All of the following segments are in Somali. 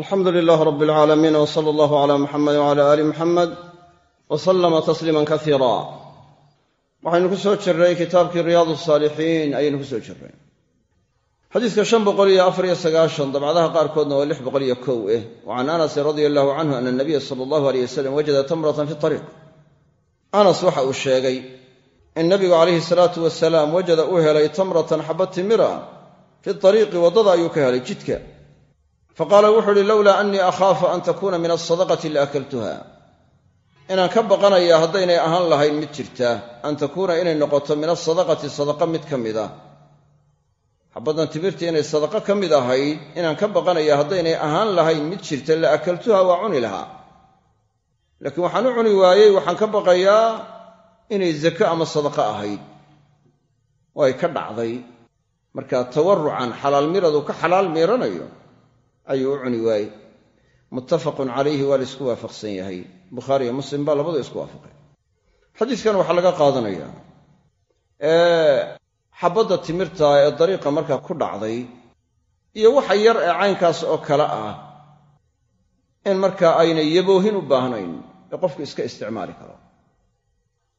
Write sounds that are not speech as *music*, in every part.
alxamdu lilaah rab alcaalamiin w sala allahu cala muxamed wcala aali muxamed wa sallama tasliiman kasiira waxaynu ku kitaabkii riyaad saalixiin ayaynu ku soo xadiiska shan boqol iyo afar iyo sagaashan dabcadaha qaarkoodna waa lix boqol iyo kow eh. Wa can anasin radia allahu canhu ana nabiya sala allahu aleyh wasalam wajada tamratan fi ariiq anas waxa uu sheegay in nabigu calayhi salaatu wasalaam wajada uu helay tamratan xaba timira fi ariiqi waddada ayuu ka helay jidka faqaala wuxuu uhi lowlaa annii akhaafu an takuuna min alsadaqati la akaltuha inaan ka baqanaya haddaynay ahaan lahayn mid jirta an takuuna inay noqoto min asadaqati sadaqa mid ka mid ah. Xabaddan timirta inay sadaqa ka mid ahayd inaan ka baqanaya haddaynay ahaan lahayn mid jirta la akaltuha waa cuni lahaa. Laakiin waxaan u cuni waayey waxaan ka baqayaa inay zako ama sadaqa ahayd. Oo ay ka dhacday. Marka tawarucan xalaal miradu ka xalaal miiranayo ayuu u cuni waayey. Muttafaqun calayhi waa la isku waafaqsan yahay. Bukhaariyo muslim baa labadu isku waafaqay. Xadiiskan waxaa laga qaadanayaa xabadda timirta ee dariiqa markaa ku dhacday iyo waxa yar ee caynkaas oo kale ah in markaa aynay yaboohin u baahnayn ee qofku iska isticmaali karo.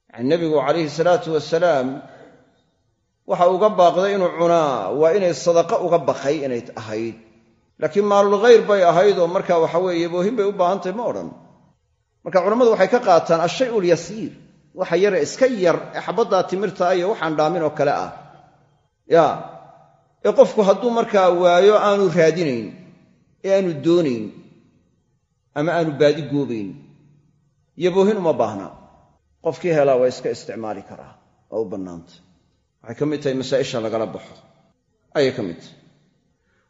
Yacani nebigu calayhi salaatu wasalaam waxa uga baaqday inuu cunaa waa inay sadaqa uga baqay inay ahayd laakiin maalul khayr bay ahayd oo marka waxa weeye yaboohin bay u baahantahy ma odhan. Marka culammadu waxay ka qaataan ashay ulyasiir waxa yare iska yar ee xabaddaa timirta iyo waxaan dhaamin oo kale ah. Ya. Ee qofku hadduu markaa waayo aanu raadinayn ee aanu doonayn ama aanu baadi goobayn yaboohin uma baahna. Qofkii helaa waa iska isticmaali karaa waa u bannaanta. Waxay ka mid tahay masaa'isha lagala baxo. Ayay ka mid tahay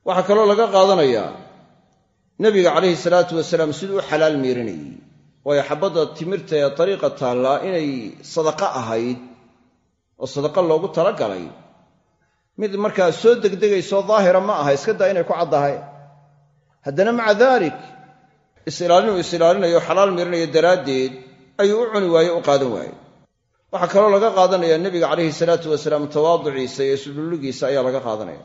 waxaa kaloo laga qaadanayaa nebiga calayhi salaatu wasalaam siduu u xalaal miiranayey waayo xabadda timirta ee dariiqa taallaa inay sadaqa ahayd oo sadaqa loogu talagalay mid markaa soo degdegaysoo daahira ma aha iska daa inay ku caddahay haddana maca daalik is-ilaalin uu is-ilaalinayo xalaal miiranayo daraaddeed ayuu u cuni waaye u qaadan waaye waxaa kaloo laga qaadanayaa nebiga calayhi salaatu wasalaam tawaaduciisa iyo isdhulligiisa ayaa laga qaadanaya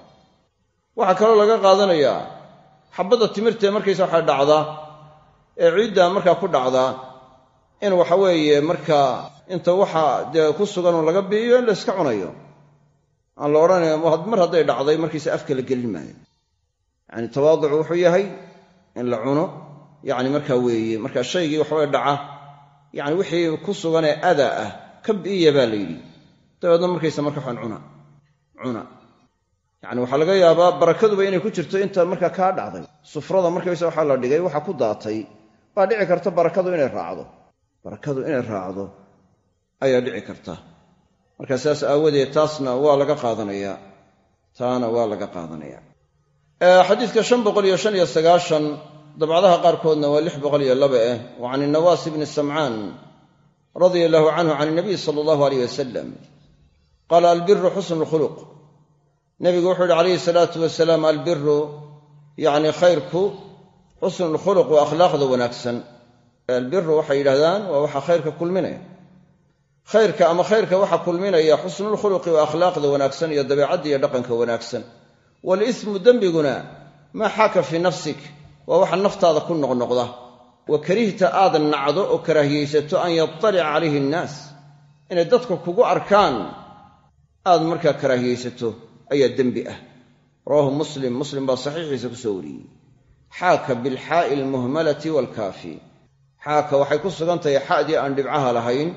waxaa kaloo laga qaadanayaa xabadda timirtae markaysa waxaa dhacda ee ciidda markaa ku dhacda in waxa weeye markaa inta waxa dee ku suganoo laga biiyo in la yska cunayo. Aan la odhanaya mar hadday dhacday markiisa afka la gelin maayo. Yacani tawaaducu wuxuu yahay in la cuno. Yacni markaa weeye markaa shaygii waxaweye dhaca. Yacni wixii ku suganee ada ah ka bi'iya baa la yidhi. Dabeedna markaysa marka waxaan cuna cuna yacni waxaa laga yaabaa barakaduba inay ku jirto inta markaa kaa dhacday. Sufrada markaysa waxaa la dhigay waxa ku daatay baa dhici karta barakadu inay raacdo. Barakadu inay raacdo ayaa dhici karta. Marka sidaas aawadeed taasna waa laga qaadanayaa taana waa laga qaadanaya. Xadiidka shan boqol iyo shan iyo sagaashan dabcadaha qaarkoodna waa lix boqol iyo laba eh wa can inawaas bni samcaan radia allahu canhu can inabiy sala allahu aleyh wasalam qaala albiru xusnu lkhuluq nebigu wuxuu yihi calayhi salaatu wasalaam albiru yacni khayrku xusnu lkhuluq waa akhlaaqda wanaagsan. Albiru waxay yidhahdaan waa waxa khayrka kulminaya. Khayrka ama khayrka waxa kulminaya xusnulkhuluqi waa akhlaaqda wanaagsan iyo dabeecadda iyo dhaqanka wanaagsan. Walismu dembiguna maa xaaka fii nafsik? Waa waxa naftaada ku noqnoqda. Wa karihta aad nacdo oo karaahiyaysato an yatalica calayhi annaas inay dadku kugu arkaan aad markaa karaahiyaysato ayaa dembi ah. Rawaahu muslim muslim baa saxiixiisa ku soo wariyey. Xaaka bilxaa'i almuhmalati waalkaafi xaaka waxay ku sugan tahay xa'dii aan dhibcaha lahayn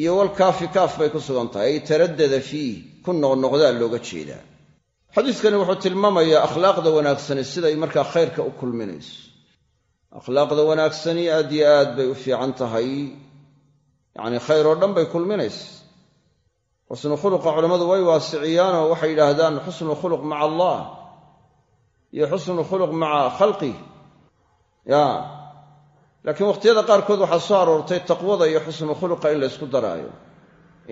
iyo walkaafi kaaf bay ku sugan tahay. Ay taraddada fiih ku noqnoqdaa looga jeedaa. Xadiiskani wuxuu tilmaamayaa akhlaaqda wanaagsani siday markaa khayrka u kulminayso. Akhlaaqda wanaagsani aad yo aad bay u fiican tahay. Yacnii khayr oo dhan bay kulminaysa xusnu khuluqa culammadu way waasiciyaanoo waxay yidhaahdaan xusnu khuluq maca allah iyo xusnu khuluq maca khalqih ya laakiin wakhtiyada qaarkood waxaa soo aroortay taqwada iyo xusnu khuluqa in la ysku daraayo.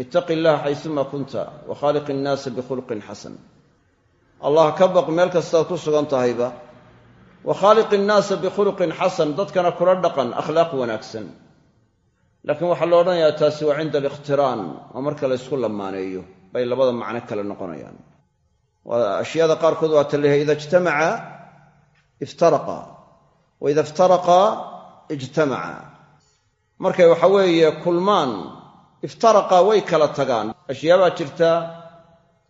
Ittaqi illaha xaysuma kunta wa khaaliq innaasa bikhuluqin xasan allah ka baq meel kastaad ku sugan tahayba. Wa khaaliq innaasa bikhuluqin xasan dadkana kula dhaqan akhlaaq wanaagsan laakiin waxaa la odhanayaa taasi waa cinda alikhtiraan oo marka la ysku lamaaneeyo bay labada macno kale noqonayaan. Ashyaada qaarkood waa ta leeyahay ida ijtamaca iftaraqa. Waida iftaraqa ijtamaca. Markay waxa weeye kulmaan iftaraqa way kala tagaan. Ashyaabaa jirta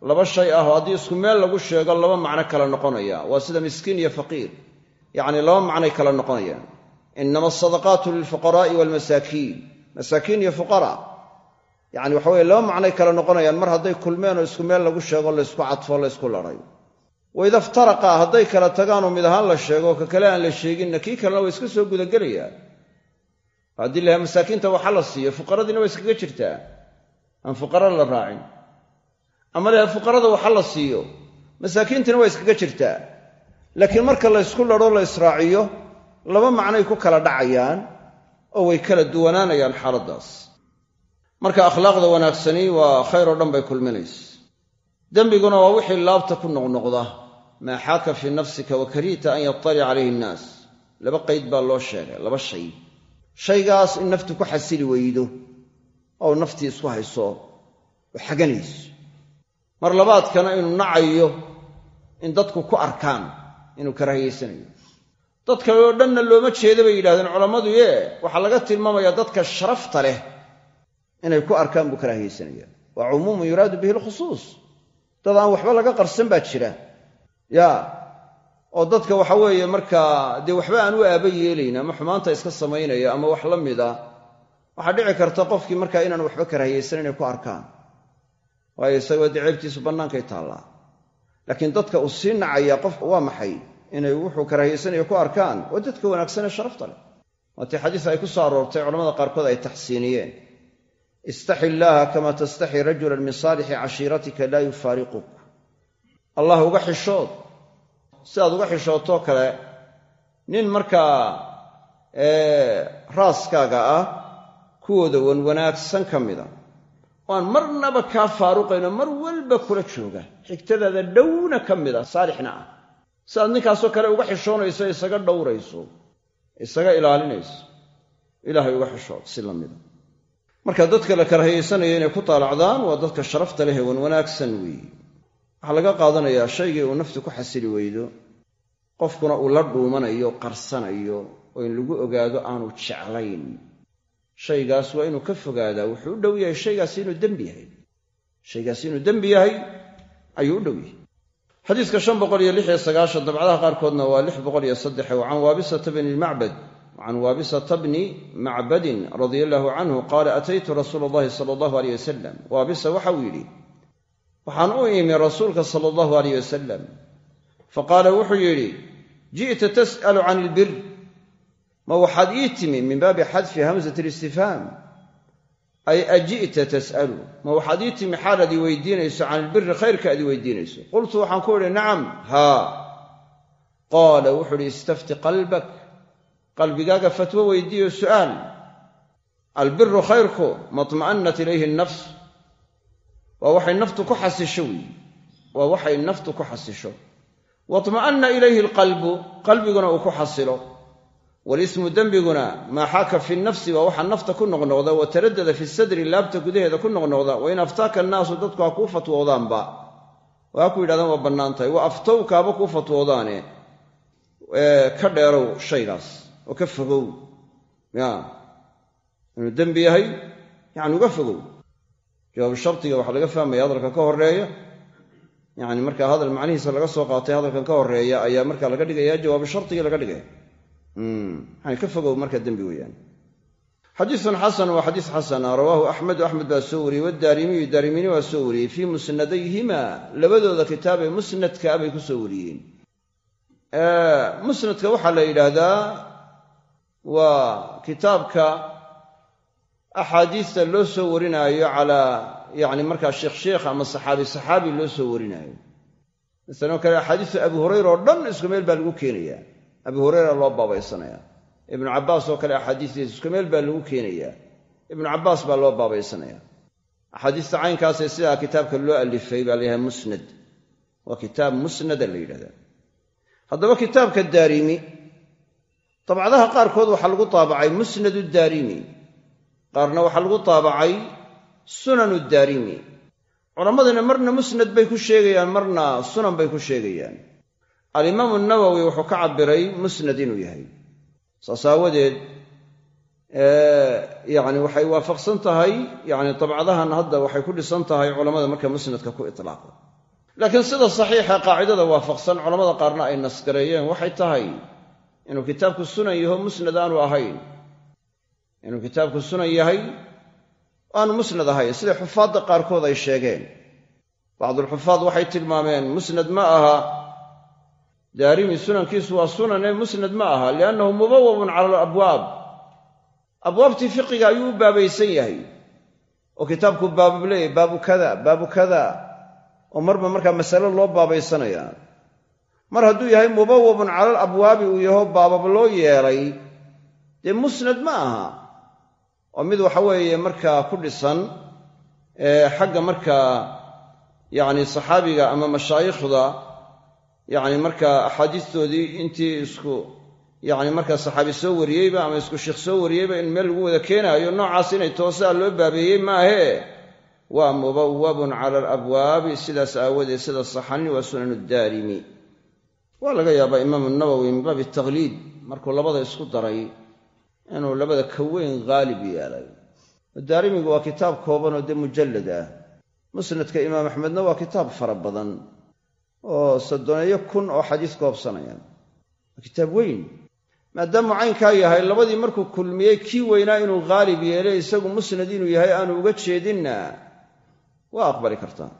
laba shay ah oo haddii isku meel lagu sheego laba macno kala noqonaya. Waa sida miskiin iyo faqiir. Yacni laba macnay kala noqonayaan. Inama asadaqaatu lilfuqaraa'i waalmasaakiin masaakiin iyo fuqara. Yacni waxa weye laba macnay kala noqonayaan. Mar hadday kulmeen oo isku meel lagu sheego laysku cadfo laysku ladhay waida iftaraqa hadday kala tagaanoo mid ahaan la sheego ka kale aan la sheeginna kii kalena waa iska soo gudagelayaan haddii lahaa masaakiinta waxa la siiyo fuqaradiina waa iskaga jirtaa. Aan fuqara la raacin. Ama laha fuqarada waxa la siiyo masaakiintina waa iskaga jirtaa. Laakiin marka laysku ladho la israaciyo laba macnay ku kala dhacayaan oo way kala duwanaanayaan xaaladdaas marka akhlaaqda wanaagsani waa khayr oo dhan bay kulminaysa. Dembiguna waa wixii laabta ku noqnoqda. Maa xaaka fii nafsika wa karihta an yattalica calayhi innaas laba qayd baa loo sheegay laba shay. Shaygaas in naftu ku xasili weydo oo naftii isku hayso oo xaganayso. Mar labaadkana inuu nacayo in dadku ku arkaan inuu karaahiyaysanayo dad kale oo dhanna looma jeeda bay yidhahdeen culammadu yee waxaa laga tilmaamayaa dadka sharafta leh inay ku arkaan buu karaahiyaysanaya waa cumuumun yuraadu bihi alkhusuus. Dad aan waxba laga qarsan baa jira. Ya oo dadka waxa weeye markaa dee waxba aan u aaba yeelayn ama xumaanta iska samaynaya ama wax la mida waxaa dhici karta qofkii markaa inaan waxba karaahiyaysan inay ku arkaan. Waayo isagoo dee ceebtiisu bannaankay taallaa. Laakiin dadka uu sii nacaya qofka waa maxay inay wuxuu karaahiyaysanaya ku arkaan waa dadka wanaagsan ee sharafta leh. Waatii xadiis ay ku soo aroortay culamada qaarkood ay taxsiiniyeen. Istaxi illaaha kama tastaxi rajulan min saalixi cashiiratika laa yufaariquk allah uga xishood. Sidaad uga xishootoo kale nin markaa raaskaaga ah kuwooda wanwanaagsan ka mida oo aan marnaba kaa faaruqaynoo mar walba kula jooga xigtadaada dhowna ka mid a saalixna ah sidaad ninkaasoo kale uga xishoonayso isaga dhowrayso isaga ilaalinayso ilaahay uga xishood si la mida marka dadka la karahiyaysanaya inay ku taalacdaan waa dadka sharafta leh ee wanwanaagsan weeye waxaa laga qaadanayaa shaygii uu naftu ku xasili weydo qofkuna uu la dhuumanayo qarsanayo oo in lagu ogaado aanu jeclayn. Shaygaas waa inuu ka fogaadaa wuxuu u dhow yahay shaygaasi inuu dembi yahay. Shaygaasi inuu dembi yahay ayuu u dhow yahay xadiiska shan boqol iyo lix iyo sagaashan dabcadaha qaarkoodna waa lix boqol iyo saddexe wa can waabisata bni macbad can waabisata bni macbadin radia allaahu canhu qaala ataytu rasuula allahi sala allahu aleyh wasalam waabisa waxa uu yidhi waxaan u imi rasuulka sala allahu aleyh wasalam faqaala wuxuu yidhi ji'ta tas'alu can ilbir ma waxaad ii timi min baabi xadfi hamsati listifhaam ay aji'ta tas'alu. Ma waxaad ii timi xaalaad ii weydiinayso can ilbiri khayrka aad ii weydiinayso. Qultu waxaan ku idhi nacam. Haa qaala wuxuu idhi istafti qalbak. Qalbigaaga fatwo weydiiyo su'aal. Albiru khayrku maطma'annat ilayhi nafs waa waxay naftu ku xasisho weyi waa waxay naftu ku xasisho. Waطma'anna ilayhi alqalbu. Qalbiguna uu ku xasilo walismu dembiguna maa xaaka fi nafsi waa waxa nafta ku noqnoqda wa taradada fi sadri laabta gudaheeda ku noqnoqda wa in aftaaka annaasu dadku ha kuu fatwoodaanba waa ku yidhahdaan waa bannaan tahay. Wa aftowka haba kuu fatwoodaane ka dheerow shaygaas oo ka fogow. Ya. Inuu dembi yahay yacni uga fogow. Jawaabu shardiga waxaa laga fahmaya hadalka ka horreeya yacni markaa hadal macnihiisa laga soo qaatay hadalkan ka horreeya ayaa markaa laga dhigaya jawaabu shardigii laga dhigaya yani ka fogow marka dembi weeyaan. Xadiisun xasan waa xadiis xasana rawaahu axmedu axmed baa soo wariyey wadaarimiyu daarimini waa soo wariyey fii musnadayhima labadooda kitaab ee musnadka bay ku soo wariyeen. Musnadka waxaa la yidhaahdaa waa kitaabka axaadiista loo soo warinaayo calaa yani markaa sheekh sheekh ama saxaabi saxaabi loo soo warinaayo. Masalan oo kale axaadiista abu hurayra oo dhan isku meel baa lagu keenayaa abu hurayra loo baabaysanaya ibnu cabbaas oo kale axaadiistiisa isku meel baa lagu keenayaa. Ibnu cabbaas baa loo baabaysanaya axaadiista caynkaasee sidaa kitaabka loo alifay baa layahay musnad. Waa kitaab musnada la yidhahdaa. Haddaba kitaabka daarimi dabcadaha qaarkood waxaa lagu taabacay musnadu daarimi. Qaarna waxaa lagu taabacay sunanu daarimi. Culammadina marna musnad bay ku sheegayaan marna sunan bay ku sheegayaan alimaamu nawowi wuxuu ka cabbiray musnad inuu yahay. Saas aawadeed yani waxay waafaqsan tahay yani dabcadahan hadda waxay ku dhisan tahay culammada marka musnadka ku itlaaqo. Laakiin sida saxiixa qaacidada waafaqsan culamada qaarna ay nasgareeyeen. Waxay tahay inuu kitaabku sunan yaho musnad aanu ahayn. Inuu kitaabku sunan yahay aanu musnad ahayn. Sida xufaadda qaarkood ay sheegeen. Bacdulxufaad waxay tilmaameen musnad ma aha daarimi sunankiisu waa sunane musnad ma aha liannahu mubawabun cala alabwaab abwaabtii fiqiga ayuu u baabaysan yahay. Oo kitaabku baabub leeyahy baabu kada baabu kada. Oo marba markaa masale loo baabaysanaya. Mar hadduu yahay mubawabun cala alabwaabi uu yaho baabab loo yeelay dee musnad ma aha. Oo mid waxa weeye markaa ku dhisan xagga markaa yacni saxaabiga ama mashaayikhda yacni markaa axaadiistoodii intii isku yacni markaa saxaabi soo wariyeyba ama isku sheikh soo wariyeyba in meel lagu wada keenaayo noocaas inay toosaa loo baabeeyey maahee waa mubawabun cala alabwaabi sidaas aawadeed sida saxani waa sunan daarimi. Waa laga yaabaa imaamu nawowi min baabi takhliid markuu labada isku daray inuu labada ka weyn haalib yeelay. Daarimigu waa kitaab kooban oo dee mujallad ah. Musnadka imaam axmedna waa kitaab fara badan oo soddoneeyo kun oo xadiis koobsanaya waa kitaab weyn maadaamuu caynkaa yahay labadii markuu kulmiyey kii weynaa inuu haalib yeelay isagu musnad inuu yahay aanu uga jeedinna waa aqbali kartaa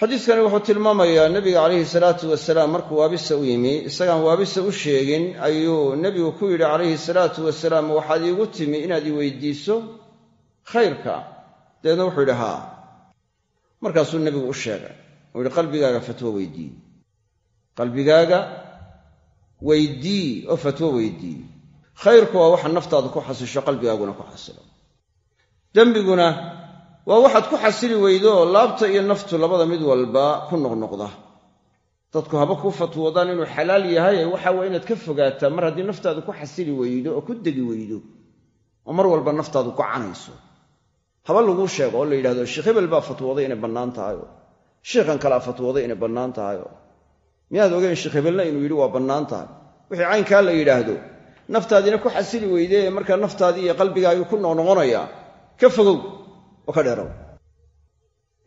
xadiiskani wuxuu tilmaamayaa nebiga calayhi salaatu wasalaam markuu waabisa u yimi isagaan waabisa u sheegin ayuu nebigu ku yidhi calayhi salaatu wasalaam waxaad iigu timi inaad i weydiiso khayrka. Dabeedna wuxuu yidhi haa. Markaasuu nebigu u sheegay uu qalbigaaga fatwo weydii. Qalbigaaga weydii oo fatwo weydii. Khayrku waa waxa naftaada ku xasisho qalbigaaguna ku xasilo. Dembiguna waa waxaad ku xasili weydo laabta iyo naftu labada mid walba ku noqnoqda. Dadku haba kuu fatwoodaan inuu xalaal yahay waxa waa inaad ka fogaataa mar haddii naftaadu ku xasili weydo oo ku degi weydo oo mar walba naftaadu gocanayso haba laguu sheego oo la yidhahdo sheekh hebel baa fatwooday inay bannaan tahayo sheikhan kalea fatwooday inay bannaan tahayo miyaad ogeyn sheekh hebelna inuu yidhi waa bannaan tahay? Wixii caynkaa la yidhaahdo. Naftaadiina ku xasili weyde markaa naftaadii iyo qalbigaagii ku noqnoqonaya ka fogow oo ka dheerow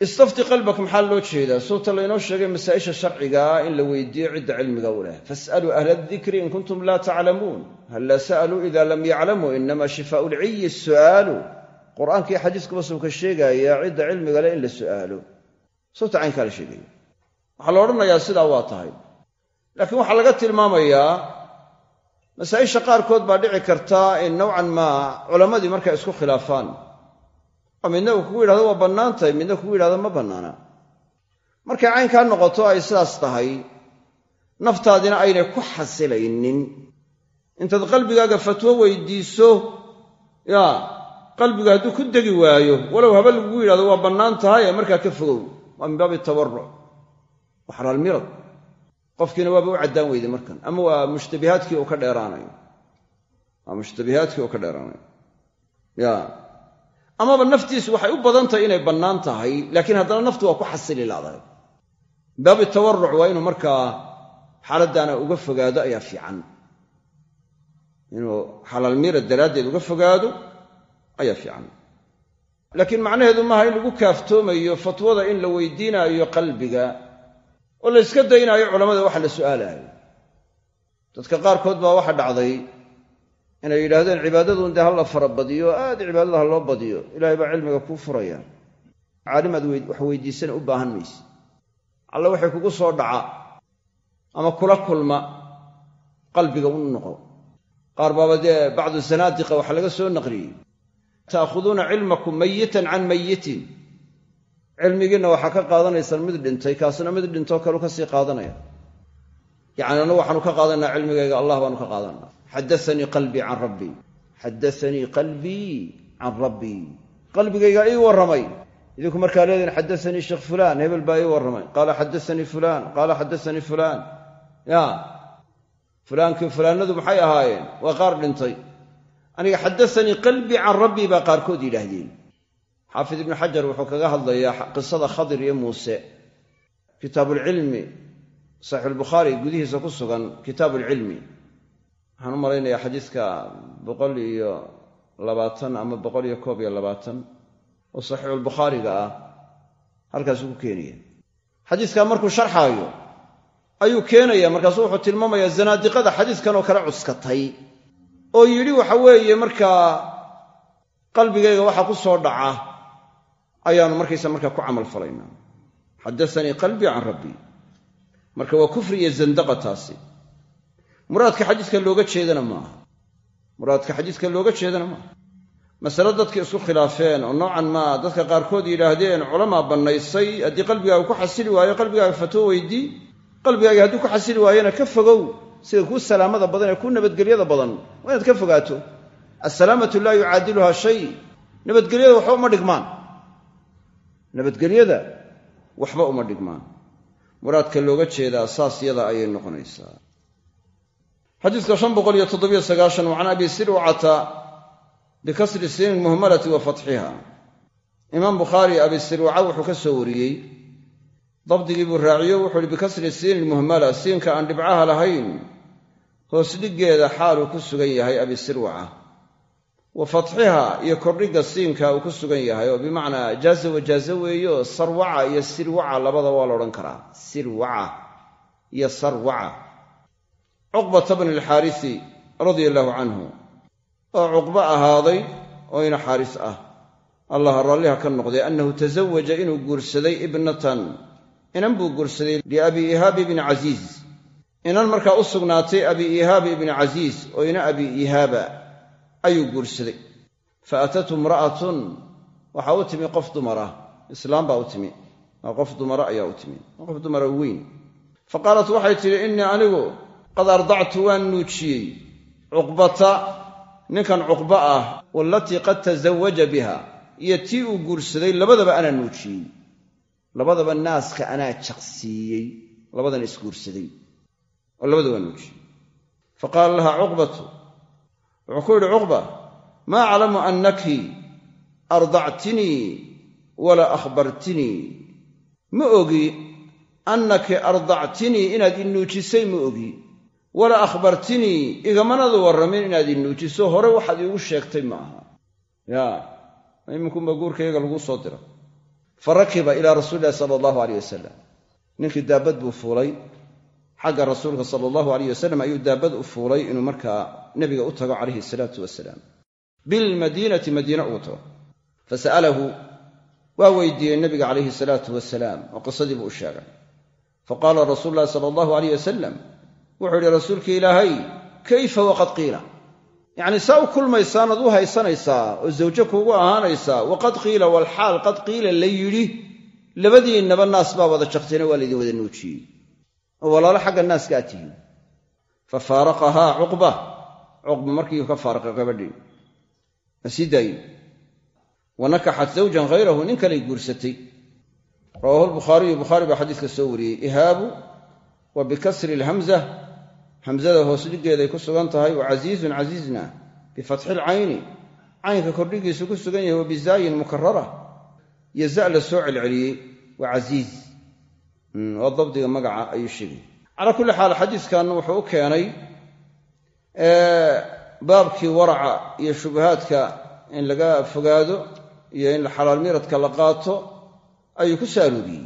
istafti qalbak maxaa loo jeedaa? Sowta laynoo sheegay masaa'isha sharcigaa in la weydiiyo cidda cilmiga u leh. Fas'aluu ahla adikri in kuntum laa taclamuun halla sa'aluu ida lam yaclamuu inama shifaau lciyi su'aalu qur'aanka iyo xadiiskuba suu ka sheegayaa cidda cilmiga leh in la su'aalo sowta caynkaa la sheegaya waxaa la odhanayaa sidaa waa tahay. Laakiin waxaa laga tilmaamayaa masaa'isha qaarkood baa dhici karta in nowcan maa culammadii markay isku khilaafaan. Oo midna uu kugu yidhahdo waa bannaan tahay. Midna kugu yidhahdo ma bannaana. Markay caynkaa noqoto ay sidaas tahay. Naftaadina aynay ku xasilaynin. Intaad qalbigaaga fatwo weydiiso yaa qalbigu hadduu ku degi waayo walow haba lagugu yidhahdo waa bannaan tahay ee markaa ka fogow waa min baabi tawaruc waa xalaalmirad qofkiina waaba u caddaan weyday markan ama waa mushtabihaadkii uu ka dheeraanayo. Waa mushtabihaadkii uu ka dheeraanayo. Ya. Amaba naftiisu waxay u badan tahay inay bannaan tahay laakiin haddana naftu waa ku xasili laadahay. Min baabi tawaruc waa inuu markaa xaaladdaana uga fogaado ayaa fiican. Inuu xalaalmirad daraaddeed uga fogaado ayaa fiican laakiin macnaheedu maaha in lagu kaaftoomayo fatwada in la weydiinaayo qalbiga oo la yska daynaayo culammada waxa la su'aalaayo. Dadka qaarkood baa waxa dhacday inay yidhaahdeen cibaadadun dee ha la farabadiyo aad cibaadada ha loo badiyo ilaahay baa cilmiga kuu furaya. Caalim aad wax weydiisana u baahan mayse alle waxay kugu soo dhaca ama kula kulma qalbiga u noqo. Qaar baaba dee bacdu zanaadiqa waxa laga soo naqliyey ta'khuduuna cilmakum mayitan can mayitin. Cilmigiinna waxaa ka qaadanaysaan mid dhintay kaasna mid dhintoo kaleu ka sii qaadanaya. Yacni annagu waxaanu ka qaadanaa cilmigayga allah baanu ka qaadanaa xadaanii qalbii can rabbii xadaanii qalbii can rabbii qalbigaygaa ii warramay. Idinku markaa leedihin xadaanii sheekh fulaan. Hebel baa ii warramay. Qaala xadaanii fulaan. Qaala xadaanii fulaan. Ya fulaankii fulaanadu maxay ahaayeen? Waa qaar dhintay aniga xadaanii qalbii can rabbii baa qaarkood yidhaahdeen. Xaafid ibnu xajar wuxuu kaga hadlayaa qisada khadir iyo muuse. Kitaabuulcilmi saxiixulbukhaari gudihiisa ku sugan kitaabuulcilmi waxaan u malaynayaa xadiiska boqol iyo labaatan ama boqol iyo koob iyo labaatan oo saxiixulbukhaariga ah. Halkaasuu ku keenaya. Xadiiskaa markuu sharxaayo ayuu keenaya markaasuu wuxuu tilmaamayaa zanaadiqada xadiiskan oo kale cuskatay oo yidhi waxa weeye markaa qalbigayga waxa ku soo dhaca ayaanu markaysa markaa ku camal falaynaa. Xaddaanii qalbii can rabbii. Marka waa kufri iyo zandaqa taasi. Muraadka xadiiska looga jeedana maaha. Muraadka xadiiska looga jeedana maaha. Masale dadka isku khilaafeen oo noocan maa dadka qaarkood yidhaahdeen culamaa bannaysay haddii qalbigaaga ku xasili waayo qalbigaaga fatwo weydii qalbigaaga hadduu ku xasili waayona ka fogow sida kuu salaamada badan ee kuu nabadgelyada badan waa inaad ka fogaato. Assalaamatu laa yucaadiluhaa shay. Nabadgelyada waxba uma dhigmaan. Nabadgelyada waxba uma dhigmaan. Muraadka looga jeedaa saas yada ayay noqonaysaa. Xadiiska shan boqol iyo toddobiyo sagaashan wa can abi sirwacata bikasri siin lmuhmalati wa fatxiha. Imaam bukhaari abi sirwaca wuxuu ka soo wariyey dabdigii buu raaciyo wuxuu ihi bikasri siin lmuhmala siinka aan dhibcaha lahayn hoos dhiggeeda xaaluu ku sugan yahay abi sirwaca wa fatxiha iyo kordhigga siinka uu ku sugan yahay oo bimacnaa jaaza wajaaza weeyo sarwaca iyo sirwaca labada waa la odhan karaa. Sirwaca iyo sarwaca. Cuqbata bni alxaarisi radia allaahu canhu oo cuqbo ahaaday oo ina xaaris ah. Allah raalliha ka noqday annahu tasawaja inuu guursaday ibnatan inan buu guursaday liabi ihaabi ibni casiis inan markaa u sugnaatay abi ihaabi ibni casiis oo ina abi ihaaba ayuu guursaday. Fa atathu imra'atun. Waxaa u timi qof dumara. Islaam baa u timi. Waa qof dumara ayaa u timi. Waa qof dumara weyn. Fa qaalat waxay tidhi innii anigu qad ardactu waan nuujiyey. Cuqbata ninkan cuqba ah waalatii qad tasawaja biha. Iyo tii uu guursaday labadaba anaa nuujiyey labadaba naaska anaa jaqsiiyey labadan isguursaday oo labada waa nuujiyey. Fa qaala laha cuqbatu wuxuu ku yidhi cuqba maa aclamu annaki ardactinii walaa akhbartinii ma ogi annaki ardactinii inaad i nuujisay ma ogi. Walaa akhbartinii igamanadu warramin inaad i nuujiso hore waxaad iigu sheegtay ma aha. Ya iminkunba guurkayga laguu soo dira fa rakiba ilaa rasuuli illahi sala allahu aleyh wasalam ninkii daabad buu fuulay. Xagga rasuulka sala allahu aleyh wasalam ayuu daabad u fuulay inuu markaa nebiga u tago calayhi salaatu wasalaam bilmadiinati madiina ugu tago. Fa sa'alahu waa weydiiyey nebiga calayhi salaatu wasalaam oo qisadii buu u sheegay. Fa qaala rasuulu llahi sala allahu aleyh wasalam wuxuu yidhi rasuulki ilaahay kayfa waqad qiila yacnii saa u kulmaysaanaad u haysanaysaa oo zawjo kuugu ahaanaysaa waqad qiila walxaal qad qiila la yidhi labadiinnaba naas baa wada jaqtayna waa laydin wada nuujiyey. Oo walaalo xagga naaska aad tihiin. Fa faaraqahaa cuqba cuqba markiiu ka faaraqay gabadhii ma sii daayey wa nakaxat zawjan hayrahu nin kaley guursatay. Rawaahu lbukhaariyu bukhaari baa xadiiska soo wariyey. Ihaabu wa bikasri alhamza hamzada hoos dhiggeeday ku sugan tahay wa casiizun casiizna bifatxi lcayni caynka kordhigiisu ku sugan yahay wa bizaayin mukarara iyo za la soo celceliyey wa casiiz. Waa dabdiga magaca ayuu sheegay. Calaa kulli xaal xadiiskan wuxuu u keenay baabkii waraca iyo shubahaadka in laga fogaado iyo in xalaal miradka la qaato ayuu ku soo arooriyey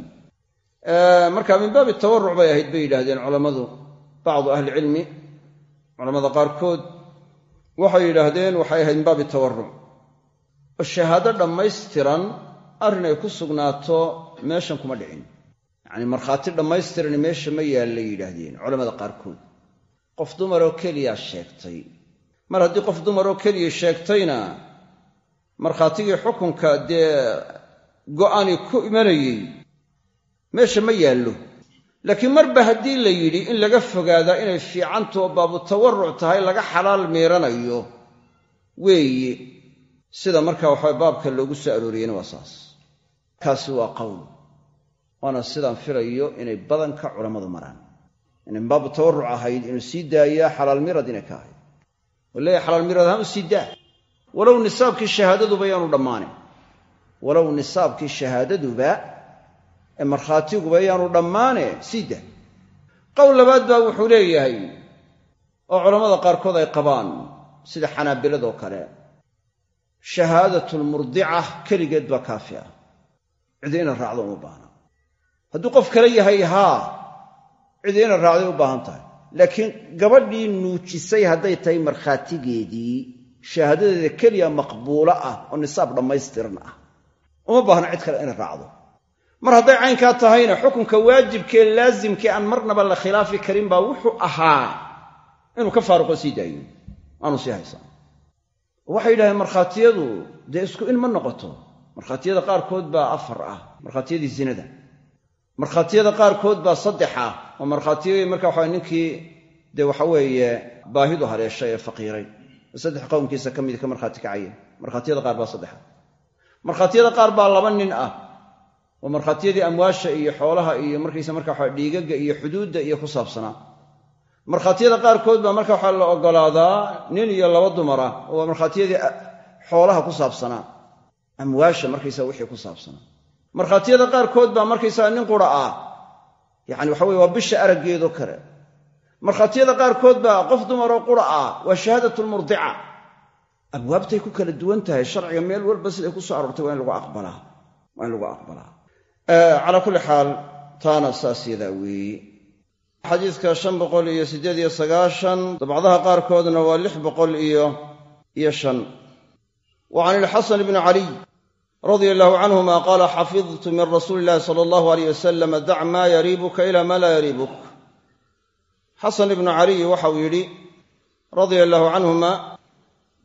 marka min baabi tawaruc bay ahayd bay yidhaahdeen culammadu bacdu ahlicilmi culammada qaarkood waxay yidhaahdeen waxay ahayd min baabi tawaruc oo shahaado dhammaystiran arrin ay ku sugnaato meeshan kuma dhicin. Yacni markhaati dhammaystirani meesha ma yaallay yidhaahdeen culammada qaarkood. Qof dumaroo keliyaa sheegtay. Mar haddii qof dumaroo keliya sheegtayna markhaatigii xukunka dee go'ani ku imanayey meesha ma yaallo laakiin marba haddii la yidhi in laga fogaadaa inay fiicantoo baabu tawaruc tahay laga xalaal miiranayo weeye. Sida markaa waxaa baabka loogu soo arooriyeyna waa saas. Kaasi waa qowl waana sidaan filayo inay badanka culammadu maraan. Inay baabu tawaruc ahayd inuu sii daayaa xalaal mirad inay ka ahayd. Oo leeyahay xalaal mirad ahaan u sii daa. Walow nisaabkii shahaadaduba yaanu dhammaanin walow nisaabkii shahaadaduba ee markhaatiguba yaanu dhammaane sii daa qowl labaad baa wuxuu leeyahay oo culammada qaarkood ay qabaan sida xanaabiladoo kale. Shahaadatulmurdica keligeed baa kaafi ah cidi ina raacdo uma baahna. Hadduu qof kale yahay haa cidi ina raacday u baahan tahay. Laakiin gabadhii nuujisay hadday tahay markhaatigeedii shahaadadeeda keliya maqbuulo ah oo nisaab dhammaystiran ah. Uma baahna cid kale inay raacdo mar hadday caynkaa tahayna xukunka waajibkee laasimkee aan marnaba la khilaafi karin baa wuxuu ahaa inuu ka faaruqo sii daayo. Aanu sii haysan waxay yidhahdeen markhaatiyadu dee isku in ma noqoto. Markhaatiyada qaarkood baa afar ah. Markhaatiyadii zinada. Markhaatiyada qaarkood baa saddex ah. Oo markhaatiyadii marka waxa ninkii dee waxa weeye baahidu haleeshay ee faqiiray. Saddex qowmkiisa ka mid ka markhaati kacaya. Markhaatiyada qaar baa saddexa markhaatiyada qaar baa laba nin ah oo markhaatiyadii amwaasha iyo xoolaha iyo markaysa marka waxa dhiigaga iyo xuduudda iyo ku saabsanaa. Markhaatiyada qaarkood baa marka waxaa la ogolaadaa nin iyo laba dumara oo markhaatiyadii xoolaha ku saabsanaa. Amwaasha markaysa wixii ku saabsanaa. Markhaatiyada qaarkood baa markaysaa nin qura ah. Yacani waxa weye waa bisha araggeedoo kale markhaatiyada qaarkood baa qof dumaroo qura ah waa shahaadatulmurdica abwaabtay ku kala duwan tahay sharciga meel walba siday ku soo aroortay waa in lagu aqbalaa calaa kulli xaal taana saas yadaa xadiidka shan boqol iyo siddeed iyo sagaashan dabcdaha qaarkoodna waa lix boqol iyo iyo shan. Wa can ilxasan bni caliy radia allahu canhuma qaala xafidtu min rasuuli illahi sala allahu aleyh wasalam dac maa yariibuka ila maa laa yariibuk. Xasan ibnu caliy waxau yidhi radia allahu canhuma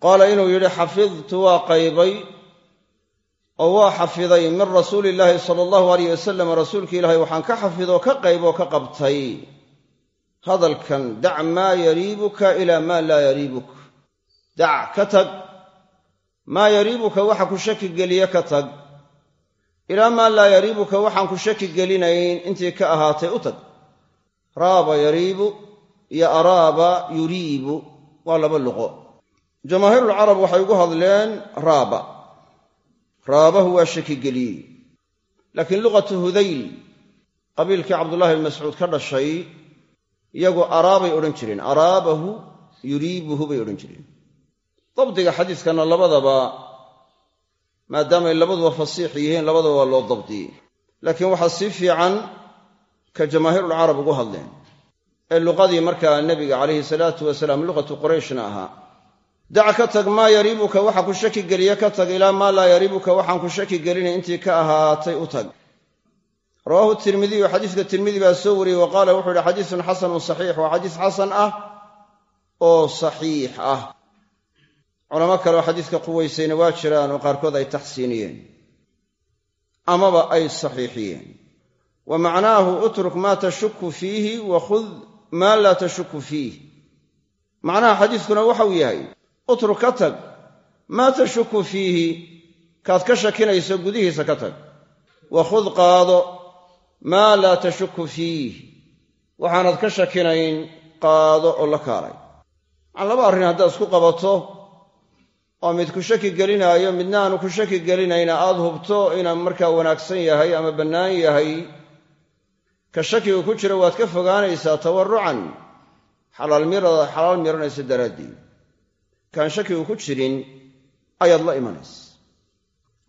qaala inuu yidhi xafidtu waa qaybay oo waa xafiday min rasuuli illaahi sala allahu aleyh wasalam rasuulki ilaahay waxaan ka xafidoo ka qayboo ka qabtay. Hadalkan dac maa yariibuka ilaa maa laa yariibuk. Dac ka tag. Maa yariibuka waxa ku shaki geliye ka tag. Ilaa maa laa yariibuka waxaan ku shaki gelinayn intii ka ahaatay u tag. Raaba yariibu iyo araaba yuriibu. Waa laba luqo. Jamaahiirulcarab waxay ugu hadleen raaba raabahu waa shaki geliyey. Laakiin luqatu hudayl qabiilkii cabdullahi bn mascuud ka dhashay iyagu araabay odhan jireen. Araabahu yuriibuhu bay odhan jireen. Dabdiga xadiiskana labadaba maadaamay labaduba fasiix yihiin labadaba waa loo dabdiyey. Laakiin waxaa sii fiican ka jamaahiirulcarab ugu hadleen. Ee luqadii markaa nebiga calayhi salaatu wasalaam luqatu qurayshna ahaa dac ka tag maa yariibuka waxa ku shaki geliye ka tag ilaa maa laa yariibuka waxaan ku shaki gelinay intii ka ahaatay u tag. Rawaahu tirmidiyu xadiiska tirmidi baa soo wariyey wa qaala wuxuu ihi xadiisun xasanun saxiix waa xadiis xasan ah oo saxiix ah. Culamo kaleoo xadiiska quwaysayna waa jiraan oo qaarkood ay taxsiiniyeen amaba ay saxiixiyeen. Wa macnaahu utruk maa tashuku fiihi wa khud maa laa tashuku fiih macnaha xadiiskuna waxau yahay utruk ka tag maa tashuku fiihi kaad ka shakinayso gudihiisa ka tag. Wa khud qaado maa laa tashuku fiih waxaanad ka shakinayn qaado oo la kaalay. Maan laba arrin haddaad isku qabato oo mid ku shaki gelinaayo midna aanu ku shaki gelinayna aad hubto inaan markaa wanaagsan yahay ama bannaan yahay. Ka shakiga ku jira waad ka fogaanaysaa tawarrucan xalaal miranaysa daraaddii kaan shakigu ku jirin ayaad la imanaysa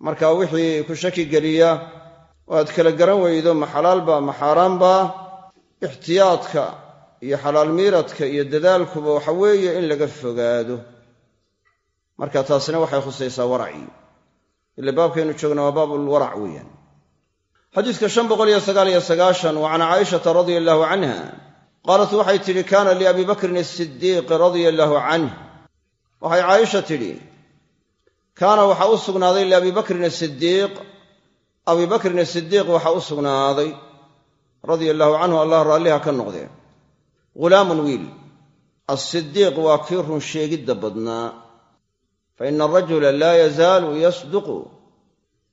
marka wixii ku shaki geliya oo aad kala garan weydo ma xalaalba ma xaaraanba ixtiyaadka iyo xalaal miiradka iyo dadaalkuba waxa weeye in laga fogaado. Marka taasina waxay khusaysaa waracii ila baabkaynu joogna waa baabulwarac weeyaan. Xadiiska shan wa can caaishata radia allaahu canha qaalat waxay tidhi kaana liabi bakrin asidiiqi radia allaahu canh waxay caaisha tidhi kaana waxaa u sugnaaday liabi bakrin asidiiq abi bakrin asidiiq waxaa u sugnaaday radia allaahu canhu allah raalliha ka noqdee. Ghulaamun wiil. Asidiiq waa kii run sheegidda badnaa. Fa ina arajula laa yazaalu yasduqu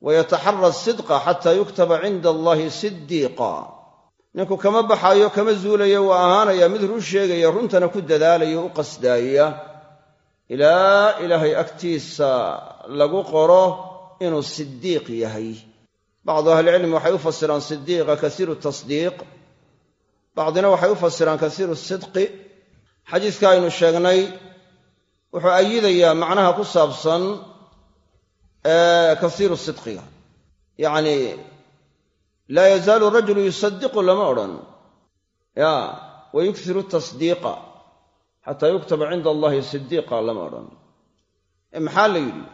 wayataxara asidqa xataa yuktaba cinda allahi sidiiqa ninku kama baxaayo kama zuulayo waa ahaanaya mid run sheegaya runtana ku dadaalayo u qasdaaya ilaa ilaahay agtiisa lagu qoro inuu sidiiq yahay. Bacdu ahlicilmi waxay u fasiraan sidiiqa kasiiru tasdiiq. Bacdina waxay u fasiraan kasiiru sidqi. Xadiiska aynu sheegnay wuxuu ayidayaa macnaha ku saabsan kasiiru sidqiga. Yacni laa yazaalu rajulu yusadiqu lama odhan. Ya wa yuksiru tasdiiqa xataa yuktaba cinda allahi sidiiqa lama odhan maxaa la yidhi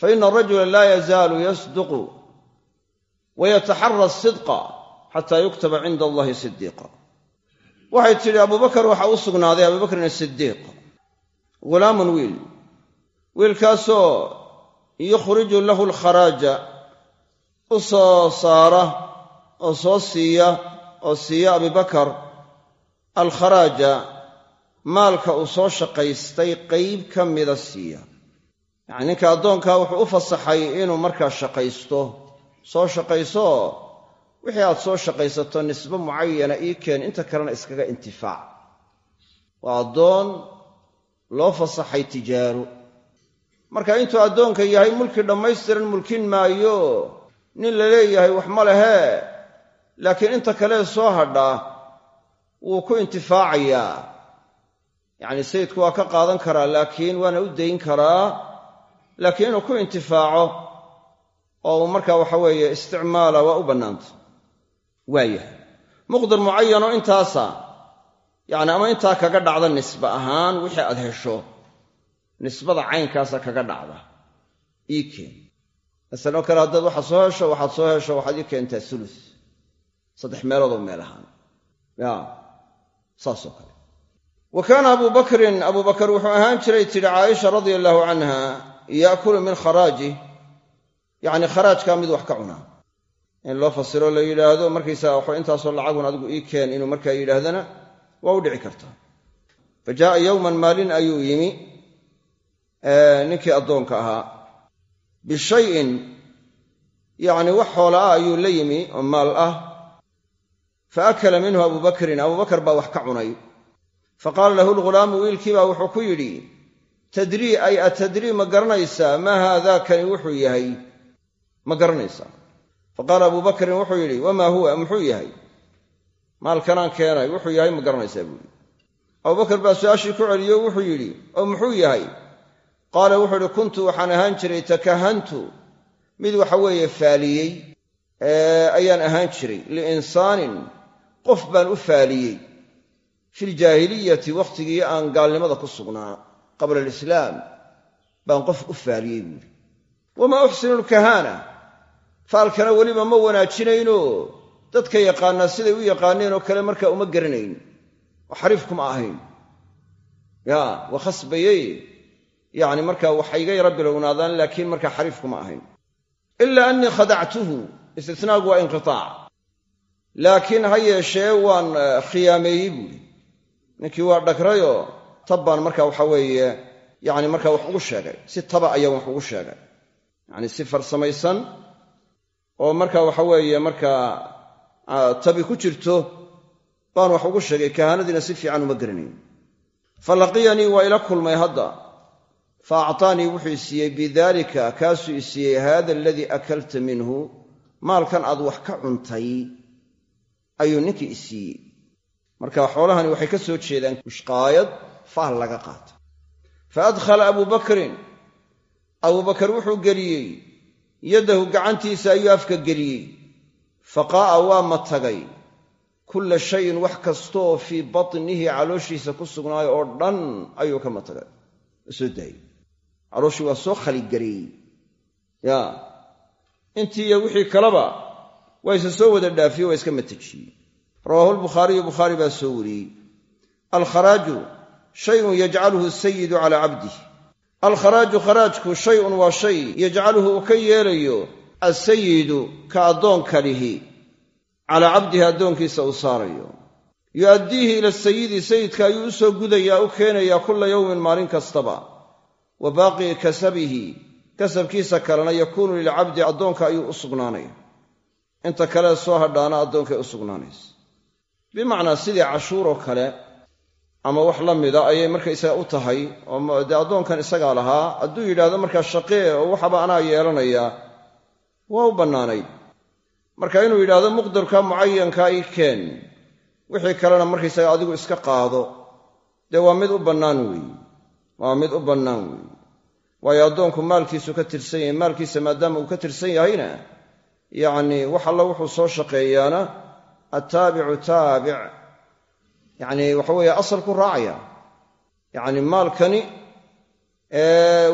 fa ina arajula laa yazaalu yasduqu wayataxara sidqa xataa yuktaba cinda allahi sidiiqa waxay tidhi abubakar waxaa u sugnaaday abubakrin asidiiq ghulaamun wiil wiilkaasoo yukhriju lahu alkharaaja u soo saara oo soo siiya oo siiya abibakar alkharaaja maalka uu soo shaqaystay qayb ka mida siiya. Yacni ninka addoonkaa wuxuu u fasaxay inuu markaa shaqaysto. Soo shaqayso wixii aad soo shaqaysato nisbo mucayana ii keen inta kalena iskaga intifaac. Waa addoon loo fasaxay tijaaro marka intuu addoonka yahay mulki dhammaystiran mulkin maayo nin la leeyahay wax ma lehee laakiin inta kalee soo hadhaa wuu ku intifaacayaa yacni sayidku waa ka qaadan karaa laakiin waana u dayn karaa laakiin inuu ku intifaaco oo uu markaa waxa weeye isticmaala waa u bannaanta. Waayahay muqdar mucayanoo intaasa yacni ama intaa kaga dhacda nisbe ahaan wixii aad hesho nisbada caynkaasa kaga dhacda ii keen. Masalan oo kale haddaad waxaad soo hesho waxaad soo hesho waxaad ii keentaa ulus saddex meeloodoo meel ahaan. Ya saasoo kale wa kaana abuu bakrin abuu bakar wuxuu ahaan jiray tidhi caaisha radia allaahu canha yaakulu min kharaajih yacni kharaajkaa mid wax ka cunaa in loo fasiro la yidhaahdo markaysaga waxba intaasoo lacagun adigu ii keen inuu markaa yidhaahdana waa u dhici kartaa fa jaa'a yowman maalin ayuu yimi ninkii addoonka ahaa. Bishayin yacni wax xoola ah ayuu la yimi oo maal ah. Fa akala minhu abubakrin abubakar baa wax ka cunay fa qaala lahu lghulaamu wiilkii baa wuxuu ku yidhi tadrii ay atadrii ma garanaysaa maa haadaakani wuxuu yahay? Ma garanaysaa. Fa qaala abubakrin wuxuu yidhi wamaa huwa? Muxuu yahay. Maalkanaan keenay? Wuxuu yahay ma garanaysaa buuhi abubakar baa su'aashii ku celiyo wuxuu yidhi oo muxuu yahay? Qaala wuxuu idhi kuntu waxaan ahaan jiray takahantu. Mid waxa weeye faaliyey. Ayaan ahaan jiray liinsaanin qof baan u faaliyey filjaahiliyati wakhtigii aan gaalnimada ku sugnaa qabla alislaam baan qof u faaliyey buuhi wamaa uxsinu lkahaana faalkana weliba ma wanaajinayno. Dadka yaqaanaa siday u yaqaaneen oo kale markaa uma garanayn. Oo xariifkuma ahayn. Ya waa khasbayey. Yacni markaa waxay iga yara bilownaadaan laakiin markaa xariifkuma ahayn. Ilaa annii khadactuhu istisnaagu waa inqitaac. Laakiin ha yeeshee waan khiyaameeyey buuhi ninkii waa dhagrayoo tab baan markaa waxa weeye yacni markaa wax ugu sheegay. Si taba ayaan wax ugu sheegay. Yacni si farsamaysan oo marka waxa weeye markaa tabi ku jirto baan wax ugu sheegay kahaanadiina si fiican uma garanayn. Fa laqiyanii waa ila kulmay hadda. Fa acطaanii wuxuu isiiyey bidalika kaasuu isiiyey hada aladii akalta minhu maalkan aad wax ka cuntay ayuu ninkii isiiyey marka xoolahani waxay ka soo jeedaan mushqaayad faal laga qaata fa adkhala abuu bakrin. Abubakar wuxuu geliyey. Yaddahu gacantiisa ayuu afka geliyey. Faqaa'a waa matagay kulla shayin wax kastaoo fii batnihi calooshiisa ku sugnaayo oo dhan ayuu ka matagay waa soo daayey. Calooshii waa soo khaligareeyey ya intii iyo wixii kaleba waa isa soo wada dhaafiye waa iska matajiyey rawaahu lbukhaariyu bukhaari baa soo wariyey. Alkharaaju shayun yajcaluhu sayidu calaa cabdih alkharaaju kharaajku shayun waa shay yajcaluhu uu ka yeelayo asayidu ka addoonka lihi calaa cabdihi addoonkiisa uu saarayo. Yu'addiihi ila sayidi sayidka ayuu u soo gudayaa u keenayaa kulla yowmin maalin kastaba. Wa baaqii kasabihi kasabkiisa kalena yakuunu lilcabdi addoonka ayuu u sugnaanaya. Inta kalee soo hadhaana addoonkay u sugnaanaysa bimacnaa sidii cashuuroo kale ama wax la mida ayay markaysaga u tahay oo dee addoonkan isagaa lahaa hadduu yidhaahdo markaa shaqee oo waxaba anaa yeelanayaa waa u bannaanayd. Marka inuu yidhaahdo muqdarka mucayankaa ii keen wixii kalena markaysaga adigu iska qaado dee waa mid u bannaan weeye waa mid u bannaan weeye waayo addoonku maalkiisu ka tirsan yahay maalkiisa maadaama uu ka tirsan yahayna yacnii wax alla wuxuu soo shaqeeyaana attaabicu taabic yacni waxa weeye asalku raacaya. yacni maalkani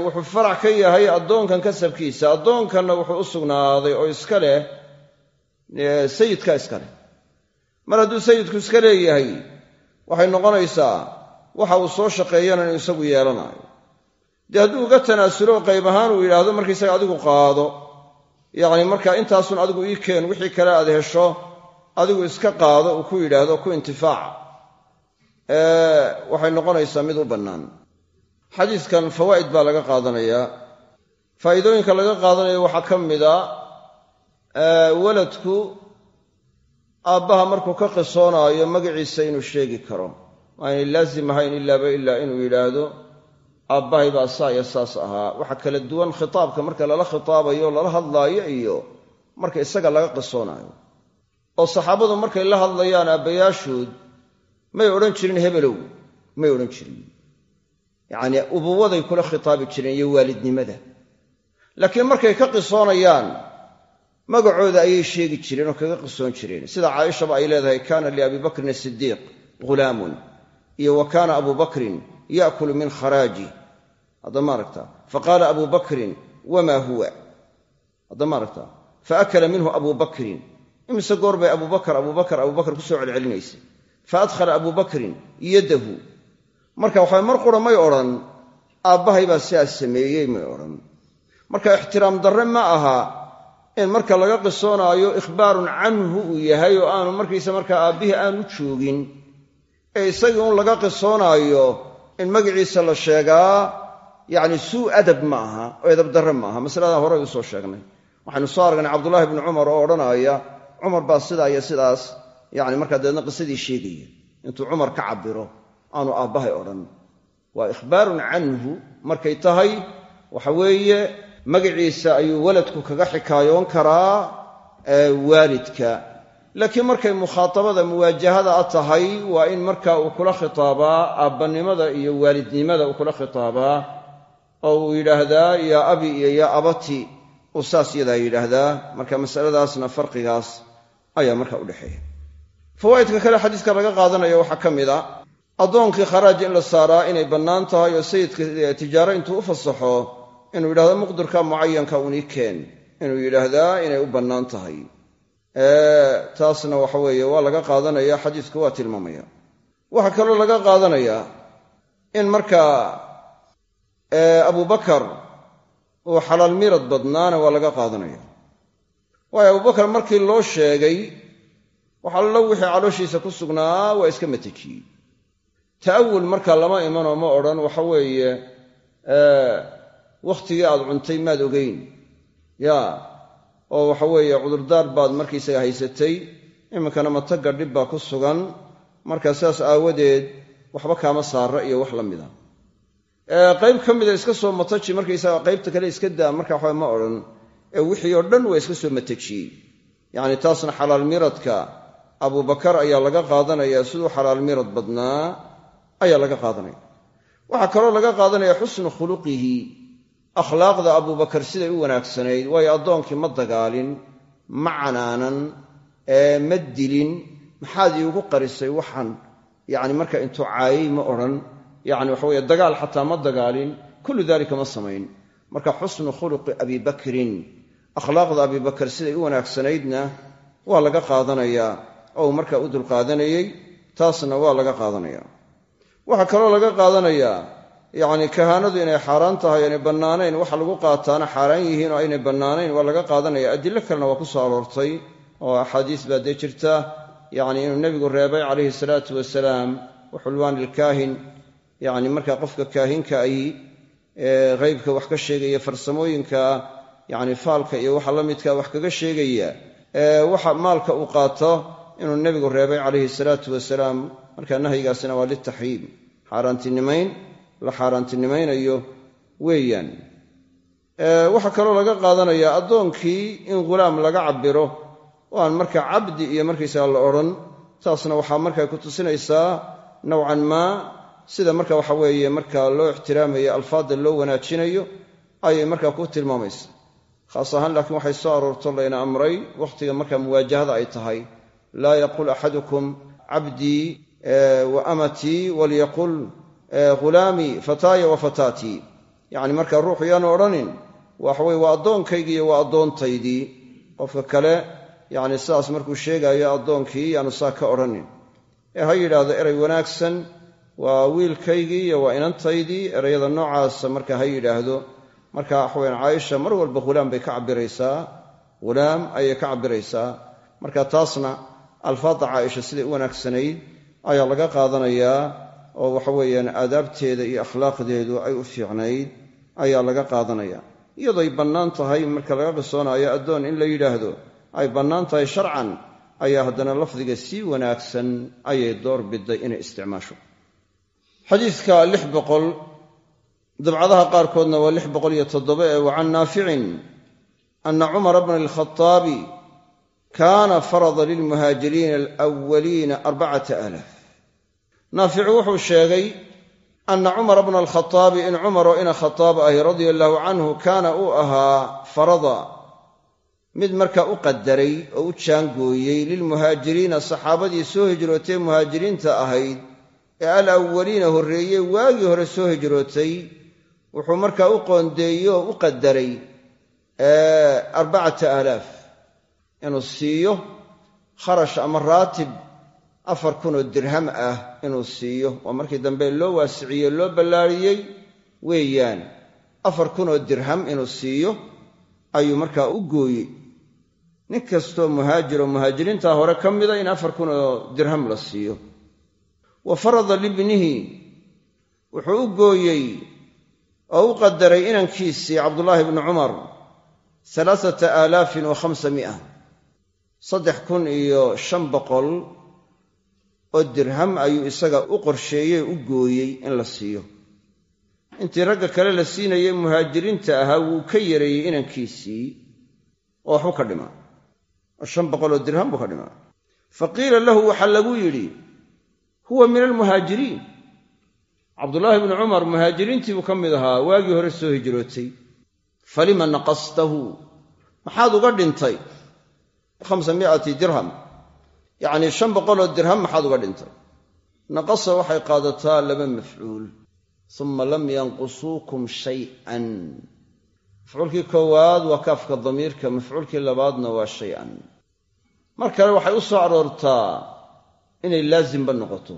wuxuu farac ka yahay addoonkan kasabkiisa. Addoonkanna wuxuu u sugnaaday oo iska leh sayidka iska leh. Mar hadduu sayidku iska leeyahay waxay noqonaysaa waxa uu soo shaqeeyana inuu isagu yeelanayo dee hadduu uga tanaasulo qayb ahaan uu yidhaahdo markaisaga adigu qaado. Yacni marka intaasun adigu ii keen wixii kale aad hesho adigu iska qaado uu ku yidhaahdo ku intifaac. Waxay noqonaysaa mid u bannaan. Xadiidkan fawaa'id baa laga qaadanayaa faa'iidooyinka laga qaadanayo waxaa ka mid a waladku aabbaha markuu ka qisoonaayo magaciisa inuu sheegi karo. Aanay laazim ahayn ilaaba ilaa inuu yidhaahdo aabbahay baa saa iyo saas ahaa. Waxa kala duwan khitaabka marka lala khitaabayo lala hadlaayo iyo marka isaga laga qisoonaayo oo saxaabadu markay la hadlayaan aabbayaashood may odhan jirin hebelow may odhan jirin. Yacnii ubuwaday kula khitaabi jireen iyo waalidnimada. Laakiin markay ka qisoonayaan magacooda ayay sheegi jireen oo kaga qisoon jireen. Sida caaishaba ay leedahay kaana liabi bakrin asidiiq ghulaamun iyo wa kaana abu bakrin yaakulu min kharaaji. Hadda ma aragta. Faqaala abu bakrin wamaa huwa? Hadda aragta. Faakala minhu abu bakrin imise goor bay abubakar abubakar abubakar ku soo celcelinaysa? Faadkhala abu bakrin yadahu. Marka waxaa mar qura may odhan aabbahay baa sidaas sameeyey may odhan. Marka ixtiraam darre ma aha in marka laga qisoonaayo ikhbaarun canhu uu yahay oo aanu markiisa markaa aabbihii aanu joogin ee isagii un laga qisoonaayo in magaciisa la sheegaa yacni suu adab ma aha oo edab darre ma aha. Masaladan horey u soo sheegnay. Waxaynu soo aragnay cabdullaahi bnu cumar oo odhanaya cumar baa sidaa iyo sidaas yacni markaa dabeedna qisadii sheegaya. Intuu cumar ka cabiro aanu aabbahay odhan waa ikhbaarun canhu markay tahay waxa weeye magaciisa ayuu waladku kaga xikaayoon karaa waalidka. Laakiin markay mukhaatabada muwaajahada a tahay waa in marka uu kula khitaabaa aabbanimada iyo waalidnimada uu kula khitaabaa oo uu yidhaahdaa yaa abi iyo yaa abati uu saas yadaa yidhaahdaa. Marka masaladaasna farqigaas ayaa marka udhexeeya fawaa'idka kale xadiiska laga qaadanaya waxaa ka mid a addoonkii kharaaj in la saaraa inay bannaan tahay oo sayidka tijaaro intuu u fasaxo inuu yidhahdo muqdirka mucayanka unii keen inuu yidhaahdaa inay u bannaan tahay. Taasna waxa weeye waa laga qaadanaya xadiisku waa tilmaamaya. Waxaa kaloo laga qaadanayaa in markaa abubakar uu xalaal mirad badnaana waa laga qaadanaya waayo abubakar markii loo sheegay waxallo wixii calooshiisa ku sugnaa waa iska matejiyey ta'awul marka lama imanoo ma odhan waxa weeye wakhtigii aad cuntay maad ogeyn. Yaa oo waxa weeye cudurdaar baad markiisaga haysatay iminkana matagga dhib baa ku sugan. Marka sidaas aawadeed waxba kaama saara iyo wax la mida. Qayb ka mida iska soo mataji markaysaga qaybta kale iska daa marka waxba ma odhan ee wixii oo dhan waa iska soo matajiyey yacni taasna xalaal miradka abubakar ayaa laga qaadanaya siduu xalaal mirad badnaa ayaa laga qaadanaya. Waxaa kaloo laga qaadanaya xusnu khuluqihi akhlaaqda abubakar siday u wanaagsanayd waayo addoonkii ma dagaalin ma canaanan ma dilin maxaad iigu qarisay waxan yacni marka intuu caayay ma odhan yacni waxa weye dagaal xataa ma dagaalin kullu dalika ma samayn. Marka xusnu khuluqi abibakrin akhlaaqda abibakar siday u wanaagsanaydna waa laga qaadanayaa oo uu markaa u dulqaadanayey taasna waa laga qaadanaya. Waxaa kaloo laga qaadanayaa yacni kahaanadu inay xaaraan tahay aynay bannaanayn waxa lagu qaataana xaaraan yihiin oo aynay bannaanayn waa laga qaadanaya. Adilo kalena waa ku soo aroortay oo axaadiis baa dee jirta yacni inuu nebigu reebay calayhi salaatu wasalaam waxulwaan ilkaahin yacni markaa qofka kaahinka ay haybka wax ka sheegaya yacni faalka iyo waxa la midka wax kaga sheegaya waxa maalka uu qaato inuu nebigu reebay calayhi salaatu wasalaam. Markaa nahyigaasina waa liltaxriim xaaraantinimayn la xaaraantinimaynayo weeyaan. Waxaa kaloo laga qaadanayaa addoonkii in ghulaam laga cabiro oo aan markaa cabdi iyo markaysaga la odhan taasna waxaa markaa ku tusinaysaa nowcan maa sida marka waxa weeye marka loo ixtiraamayo alfaadda loo wanaajinayo ayay markaa ku tilmaamaysa khaas ahaan laakiin waxay soo aroorto layna amray. Wakhtiga marka muwaajahada ay tahay laa yaqul axadukum cabdii wa amatii walyaqul ghulaamii fataaya wa fataatii yacni marka ruuxu yaanu odhanin waxaweye waa addoonkaygii iyo waa addoontaydii. Qofka kale yacni sidaas markuu sheegaayo addoonkii yaanu saa ka odhanin. Ee ha yidhaahdo erey wanaagsan waa wiilkaygii iyo waa inantaydii ereyada noocaasa marka ha yidhaahdo marka waxaweyan caaisha mar walba hulaam bay ka cabiraysaa hulaam ayay ka cabiraysaa marka taasna alfaadda caaisha siday u wanaagsanayd ayaa laga qaadanayaa oo waxa weeyaan aadaabteeda iyo akhlaaqdeedu ay u fiicnayd ayaa laga qaadanaya. Iyadoy bannaan tahay marka laga qisoonaayo addoon in la yidhaahdo ay bannaan tahay sharcan ayaa haddana lafdiga sii wanaagsan ayay door biday inay isticmaasho. Xadiidka lix boqol dabcadaha qaarkoodna waa lix boqol iyo toddoba ee wa can naaficin ana cumara bna alkhaaabi kaana farada lilmuhaajiriina alwaliina arbacata aalaf naaficu wuxuu sheegay ana cumara bna alkhaaabi in cumaroo ina khataab ahi radia allahu canhu kaana uu ahaa farada mid markaa u qadaray oo u jaangooyey lilmuhaajiriina saxaabadii soo hijrootay muhaajiriinta ahayd ee alawwaliina horreeyey waagii hore soo hijrootay wuxuu markaa u qoondeeyey oo u qadaray arbacata aalaaf inuu siiyo kharash ama raatib afar kunoo dirham ah inuu siiyo. Waa markii dambe loo waasiciyey loo ballaariyey weeyaan. Afar kunoo dirham inuu siiyo ayuu markaa u gooyey. Nin kastoo muhaajiroo muhaajiriintaa hore ka mida in afar kunoo dirham la siiyo. Wa farada libnihi wuxuu u gooyey oo u qadaray inankiisii cabdullaahi bni cumar alaasata aalaafin wa khamsa mi'a saddex kun iyo shan boqol oo dirham ayuu isaga u qorsheeyey u gooyey in la siiyo. Intii ragga kale la siinayay muhaajiriinta ahaa wuu ka yareeyey inankiisii oo waxbu ka dhimaa. Oo shan boqoloo dirham buu ka dhimaa. Fa qiila lahu waxaa lagu yidhi huwa min almuhaajiriin cabdullaahi bnu cumar muhaajiriintii buu ka mid ahaa waagii hore soo hijrootay. Falima naqastahu? Maxaad uga dhintay? Khamsa mi'ati dirham. Yacnii shan boqoloo dirham maxaad uga dhintay? Naqasa waxay qaadataa laba mafcuul. Uma lam yanqusuukum shay'an. Mafcuulkii koowaad waa kaafka damiirka mafcuulkii labaadna waa shay-an. Mar kale waxay u soo aroortaa inay laasimba noqoto.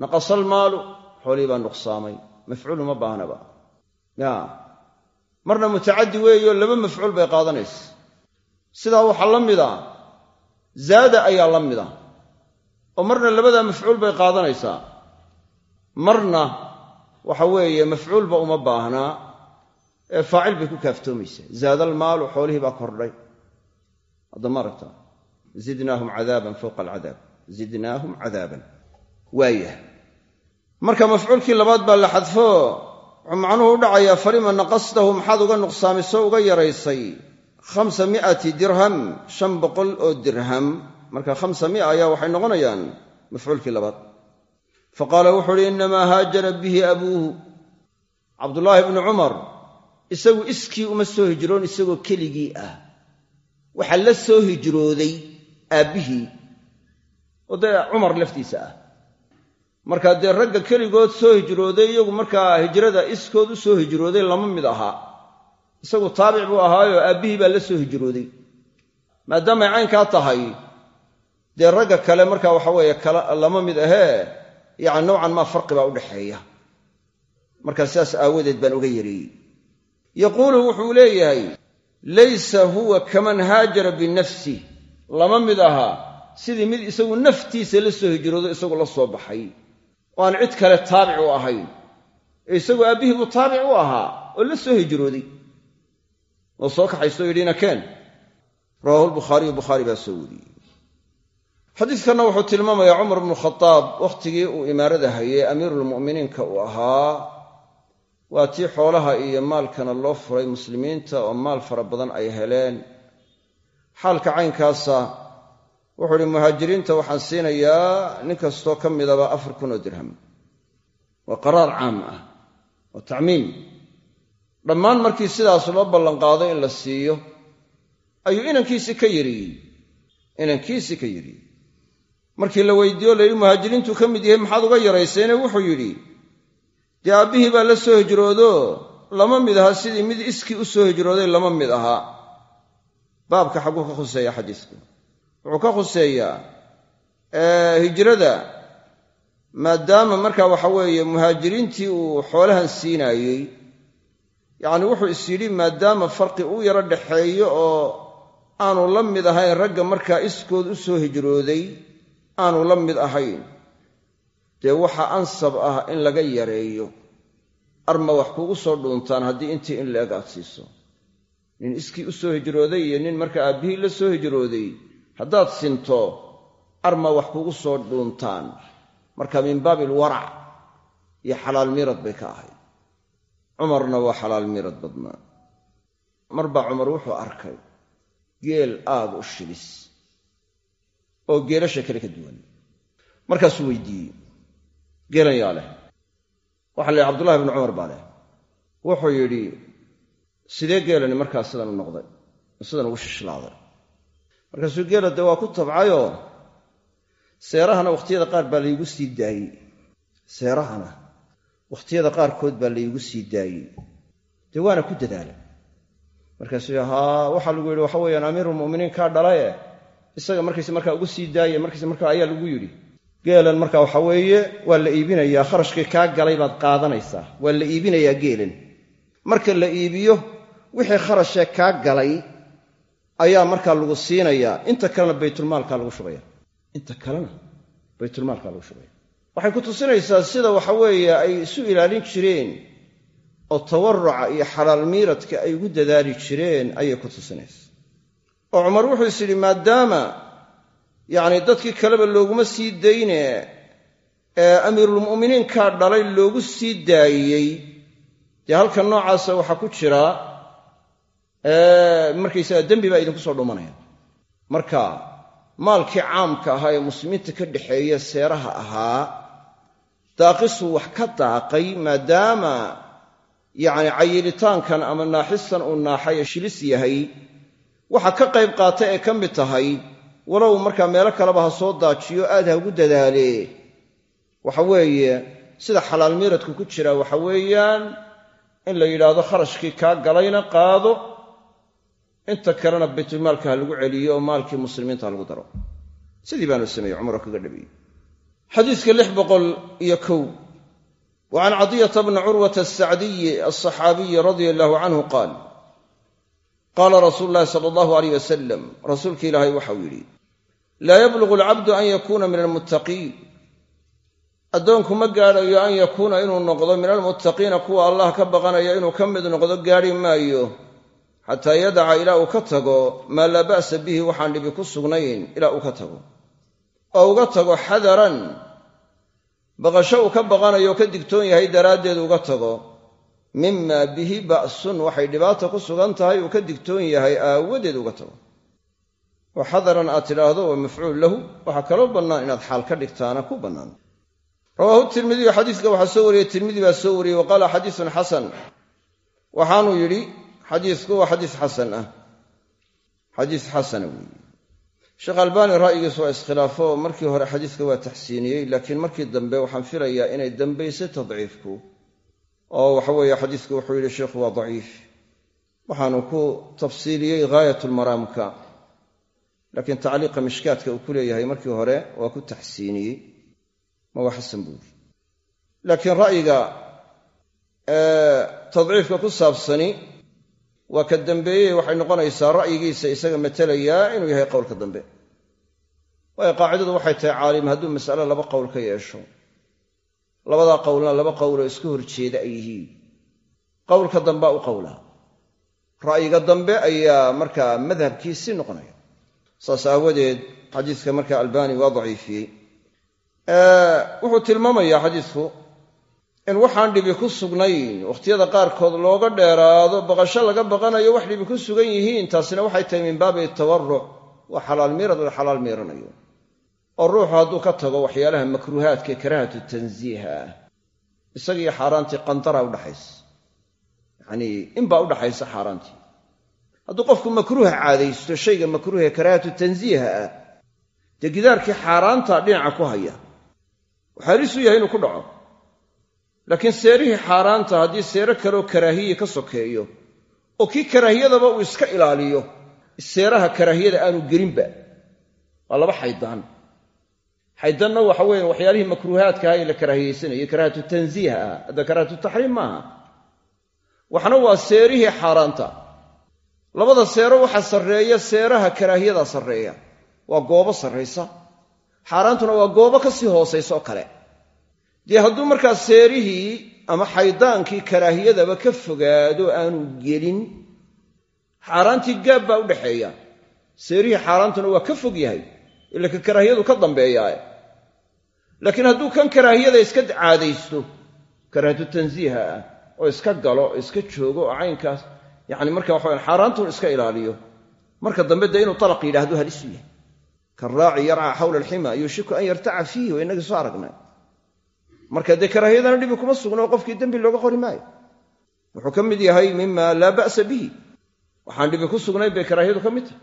Naqasal maalu xoolihii baa nuqsaamay. Mafcuul uma baahnaba ya marna mutacaddi weeyo laba mafcuul bay qaadanaysa. Sidaa waxaa la mida zaada ayaa la mida. Oo marna labadaa mafcuul bay qaadanaysaa marna waxa weeye mafcuulba uma baahnaa ee faacil bay ku kaaftoomaysaa zaada almaalu xoolihii baa kordhay. Haddama aragta zidnaahum cadaaban fowqa alcadaab. Zidnaahum cadaaban. Waayah marka mafcuulkii labaad baa la xadfo macnuhu u dhacayaa falima naqastahu maxaad uga nuqsaamisoo uga yaraysay khamsa mi'ati dirham shan boqol oo dirham. Marka khamsa mi'a ayaa waxay noqonayaan mafcuulkii labaad. Fa qaala wuxuu uhi innamaa haajara bihi abuuhu. Cabdullaahi bnu cumar isagu iskii uma soo hijroon isagoo keligii ah. Waxaa la soo hijrooday aabbihii oo dee cumar laftiisa ah markaa dee ragga keligood soo hijrooday iyagu markaa hijrada iskood u soo hijrooday lama mid ahaa isagu taabic buu ahaayoo aabbihii baa la soo hijrooday. Maadaamay caynkaa tahay dee ragga kale markaa waxa weeye lama mid ahee yacni nowcan maa farqi baa u dhaxeeya markaa sidaas aawadeed baan uga yareeyey yaquulu wuxuu leeyahay laysa huwa kaman haajara binafsih lama mid ahaa sidii mid isagu naftiisa la soo hijroodo isagu la soo baxay oo aan cid kale taabic u ahayn. Isagu aabbihii buu taabic u ahaa oo la soo hijrooday. Oo soo kaxaystoo yidhina keen. Rawahu lbukhaariyu bukhaari baa soo wariyey. Xadiidkanna wuxuu tilmaamayaa cumar bnu khadaab wakhtigii uu imaarada hayay amiirulmu'miniinka uu ahaa. Waa tii xoolaha iyo maalkana loo furay muslimiinta oo maal fara badan ay heleen. Xaalka caynkaasa wuxuu ihi muhaajiriinta waxaan siinayaa nin kastoo ka midaba afar kun oo dirham. Waa qaraar caam ah waa tacmiim. Dhammaan markii sidaas loo ballanqaaday in la siiyo ayuu inankiisii ka yariyey inankiisii ka yariyey. Markii la weydiiyo la yidhi muhaajiriintuu ka mid yahay maxaad uga yarayseene? Wuxuu yidhi dee aabbihii baa la soo hijroodo lama mid aha sidii mid iskii u soo hijrooday lama mid ahaa. Baabka xagguu ka khuseeya xadiisku wuxuu ka khuseeyaa hijrada maadaama marka waxa weeye muhaajiriintii uu xoolahan siinaayey yacni wuxuu is yidhi maadaama farqi u yaro dhaxeeyo oo aanu la mid ahayn ragga markaa iskood u soo hijrooday aanu la mid ahayn dee waxa ansab ah in laga yareeyo arma wax kuugu soo dhuuntaan haddii intii in la-eg aad siiso nin iskii u soo hijrooday iyo nin marka aabbihii la soo hijrooday haddaad sinto arma wax kuugu soo dhuuntaan marka min baabi alwarac iyo xalaal miirad bay ka ahayd. Cumarna waa xalaal miirad badnaa. Mar baa cumar wuxuu arkay geel aad u shilis oo geelasha kale ka duwan. Markaasuu weydiiyey geelan yaa leh. Waxa la yidhi cabdullahi bnu cumar baa leh. Wuxuu yidhi sidee geelani markaa sidan u noqday sidan ugu shishlaaday markaasuu geela dee waa ku tabcayoo seerahana wakhtiyada qaar baa laygu sii daayey. Seerahana wakhtiyada qaarkood baa laygu sii daayey. Dee waana ku dadaalay markaasuu haa waxaa lagu yidhi waxa weeyaan amiirulmu'miniin kaa dhalaye. Isaga markayse markaa ugu sii daaye markayse markaa ayaa lagu yidhi. Geelan marka waxa weeye waa la iibinayaa kharashkii kaa galay baad qaadanaysaa. Waa la iibinayaa geelan marka la iibiyo wixii kharashee kaa galay ayaa markaa lagu siinayaa inta kalena baytulmaalkaa lagu shubaya. Inta kalena baytulmaalkaa lagu shubaya. Waxay ku tusinaysaa sida waxa weeye ay isu ilaalin jireen oo tawaruca iyo xalaal miiradka ay ugu dadaali jireen ayay ku tusinaysaa. Oo cumar wuxuu is yidhi maadaama yacni dadkii kaleba looguma sii dayne ee amiirulmu'miniinkaa dhalay loogu sii daayey dee halka noocaasa waxaa ku jira markaysaga dembi baa idinku soo dhumanaya. Marka maalkii caamka ahaa ee muslimiinta ka dhexeeya seeraha ahaa daaqisuu wax ka daaqay maadaama yacni cayilitaankan ama naaxistan uu naaxay ee shilis yahay waxa ka qayb qaatay ee ka mid tahay walow markaa meelo kaleba ha soo daajiyo aad ha ugu dadaale waxa weeye sida xalaal miiradku ku jira waxa weeyaan in la yidhaahdo kharashkii kaa galayna qaado inta kalena baytulmaalka ha lagu celiyo oo maalkii muslimiinta ha lagu daro. Sidii baanu sameeyey cumaro kaga dhabeeyey xadiiska lix boqol iyo kow. Wa can cadiyata bni curwata asacdiyi alsaxaabiyi radia allahu canhu qaal. Qaala rasuulu llahi sala allahu aleyh wasalam rasuulka ilaahay waxau yidhi laa yablugu alcabdu an yakuuna min almuttaqiin. Addoonku ma gaadhayo an yakuuna inuu noqdo min almuttaqiina kuwa allah ka baqanaya inuu ka mid noqdo gaadhi maayo xataa yadaca ilaa uu ka tago maa laa ba'sa bihi waxaan dhibi ku sugnayn ilaa uu ka tago. Oo uga tago xadaran. Baqasho uu ka baqanayo oo ka digtoon yahay daraaddeed uga tago. Mima bihi ba'sun waxay dhibaata ku sugan tahay uu ka digtoon yahay aawadeed uga tago. Oo xadaran aad tidhaahdo waa mafcuul lahu waxaa kaloo bannaan inaad xaal ka dhigtaana ku bannaan. Rawaahu tirmidiyu xadiiska waxaa soo wariyey tirmidi baa soo wariyey wa qaala xadiisun xasan. Waxaanuu yidhi xadiisku waa xadiis xasan ah. Xadiis xasana weeye sheekh albaani ra'yigiisu waa iskhilaafo. Markii hore xadiiska waa taxsiiniyey laakiin markii dambe waxaan filayaa inay dambaysay tadciifku. Oo waxa weeye xadiisku wuxuu yidhi sheikhu waa daciif. Waxaanu ku tafsiiliyey ghaayatulmaraamka laakiin tacliiqa mishkaadka uu ku leeyahay markii hore waa ku taxsiiniyey. Ma waa xasan buuri laakiin ra'yiga tadciifka ku saabsani waa ka dambeeyey waxay noqonaysaa ra'yigiisa isaga matelayaa inuu yahay qowlka dambe. Waayo qaacidadu waxay tahay caalim hadduu mas'alo laba qowl ka yeesho. Labadaa qowlna laba qowloo iska horjeeda ay yihiin. Qowlka dambea u qowlaa ra'yiga dambe ayaa markaa madhabkiisii noqonaya. Saas aawadeed xadiiska marka albaani waa daciifiyey. Wuxuu tilmaamayaa xadiisku in waxaan dhibi ku sugnayn wakhtiyada qaarkood looga dheeraado baqasho laga baqanayo wax dhibi ku sugan yihiin taasina waxay tahay min baabi tawaruc waa xalaal miirad la xalaal miiranayo. Oo ruuxu hadduu ka tago waxyaalaha makruuhaadka karaahatu tansiiha ah isagiiyo xaaraantii qandara udhaxaysa yacanii inbaa udhaxaysa xaaraantii. Hadduu qofku makruuha caadaysto shayga makruuhae karaahatu tansiiha ah dee gidaarkii xaaraanta dhinaca ku haya. Waxaa halis u yahay inuu ku dhaco laakiin seerihii xaaraanta haddii seero kaleoo karaahiye ka sokeeyo oo kii karaahiyadaba uu iska ilaaliyo seeraha karaahiyada aanu gelinba waa laba xaydaan. Xaydanna waxa weeye waxyaalihii makruuhaadka aha ee la karaahiyeysanayay karaahatu tansiiha ah hadda karaahatu taxriim maaha waxna waa seerihii xaaraanta. Labada seero waxaa sarreeya seeraha karaahiyada sarreeya. Waa goobo sarraysa xaaraantuna waa goobo ka sii oo kale dee hadduu markaa seerihii ama xaydaankii karaahiyadaba ka fogaado aanu gelin xaaraantii gaab baa u dhaxeeya. Seerihii xaaraantuna waa ka fog yahay ila ka karaahiyadu ka dambeeyaae laakiin hadduu kan karaahiyada iska caadaysto karaahatu tansiiha ah oo iska galo oo iska joogo oo caynkaas yacni marka waxawan xaaraantun iska ilaaliyo. Marka dambe dee inuu talaq yidhahdo halisu yahay. Karaaci yarca xawla alxima yuushiku an yartaca fiihi waa inagii soo aragnay marka dee karaahiyadana dhibi kuma sugna oo qofkii dembi looga qori maayo. Wuxuu ka mid yahay mima laa ba'sa bihi. Waxaan dhibi ku sugnayn bay karaahiyadu ka mid tahay.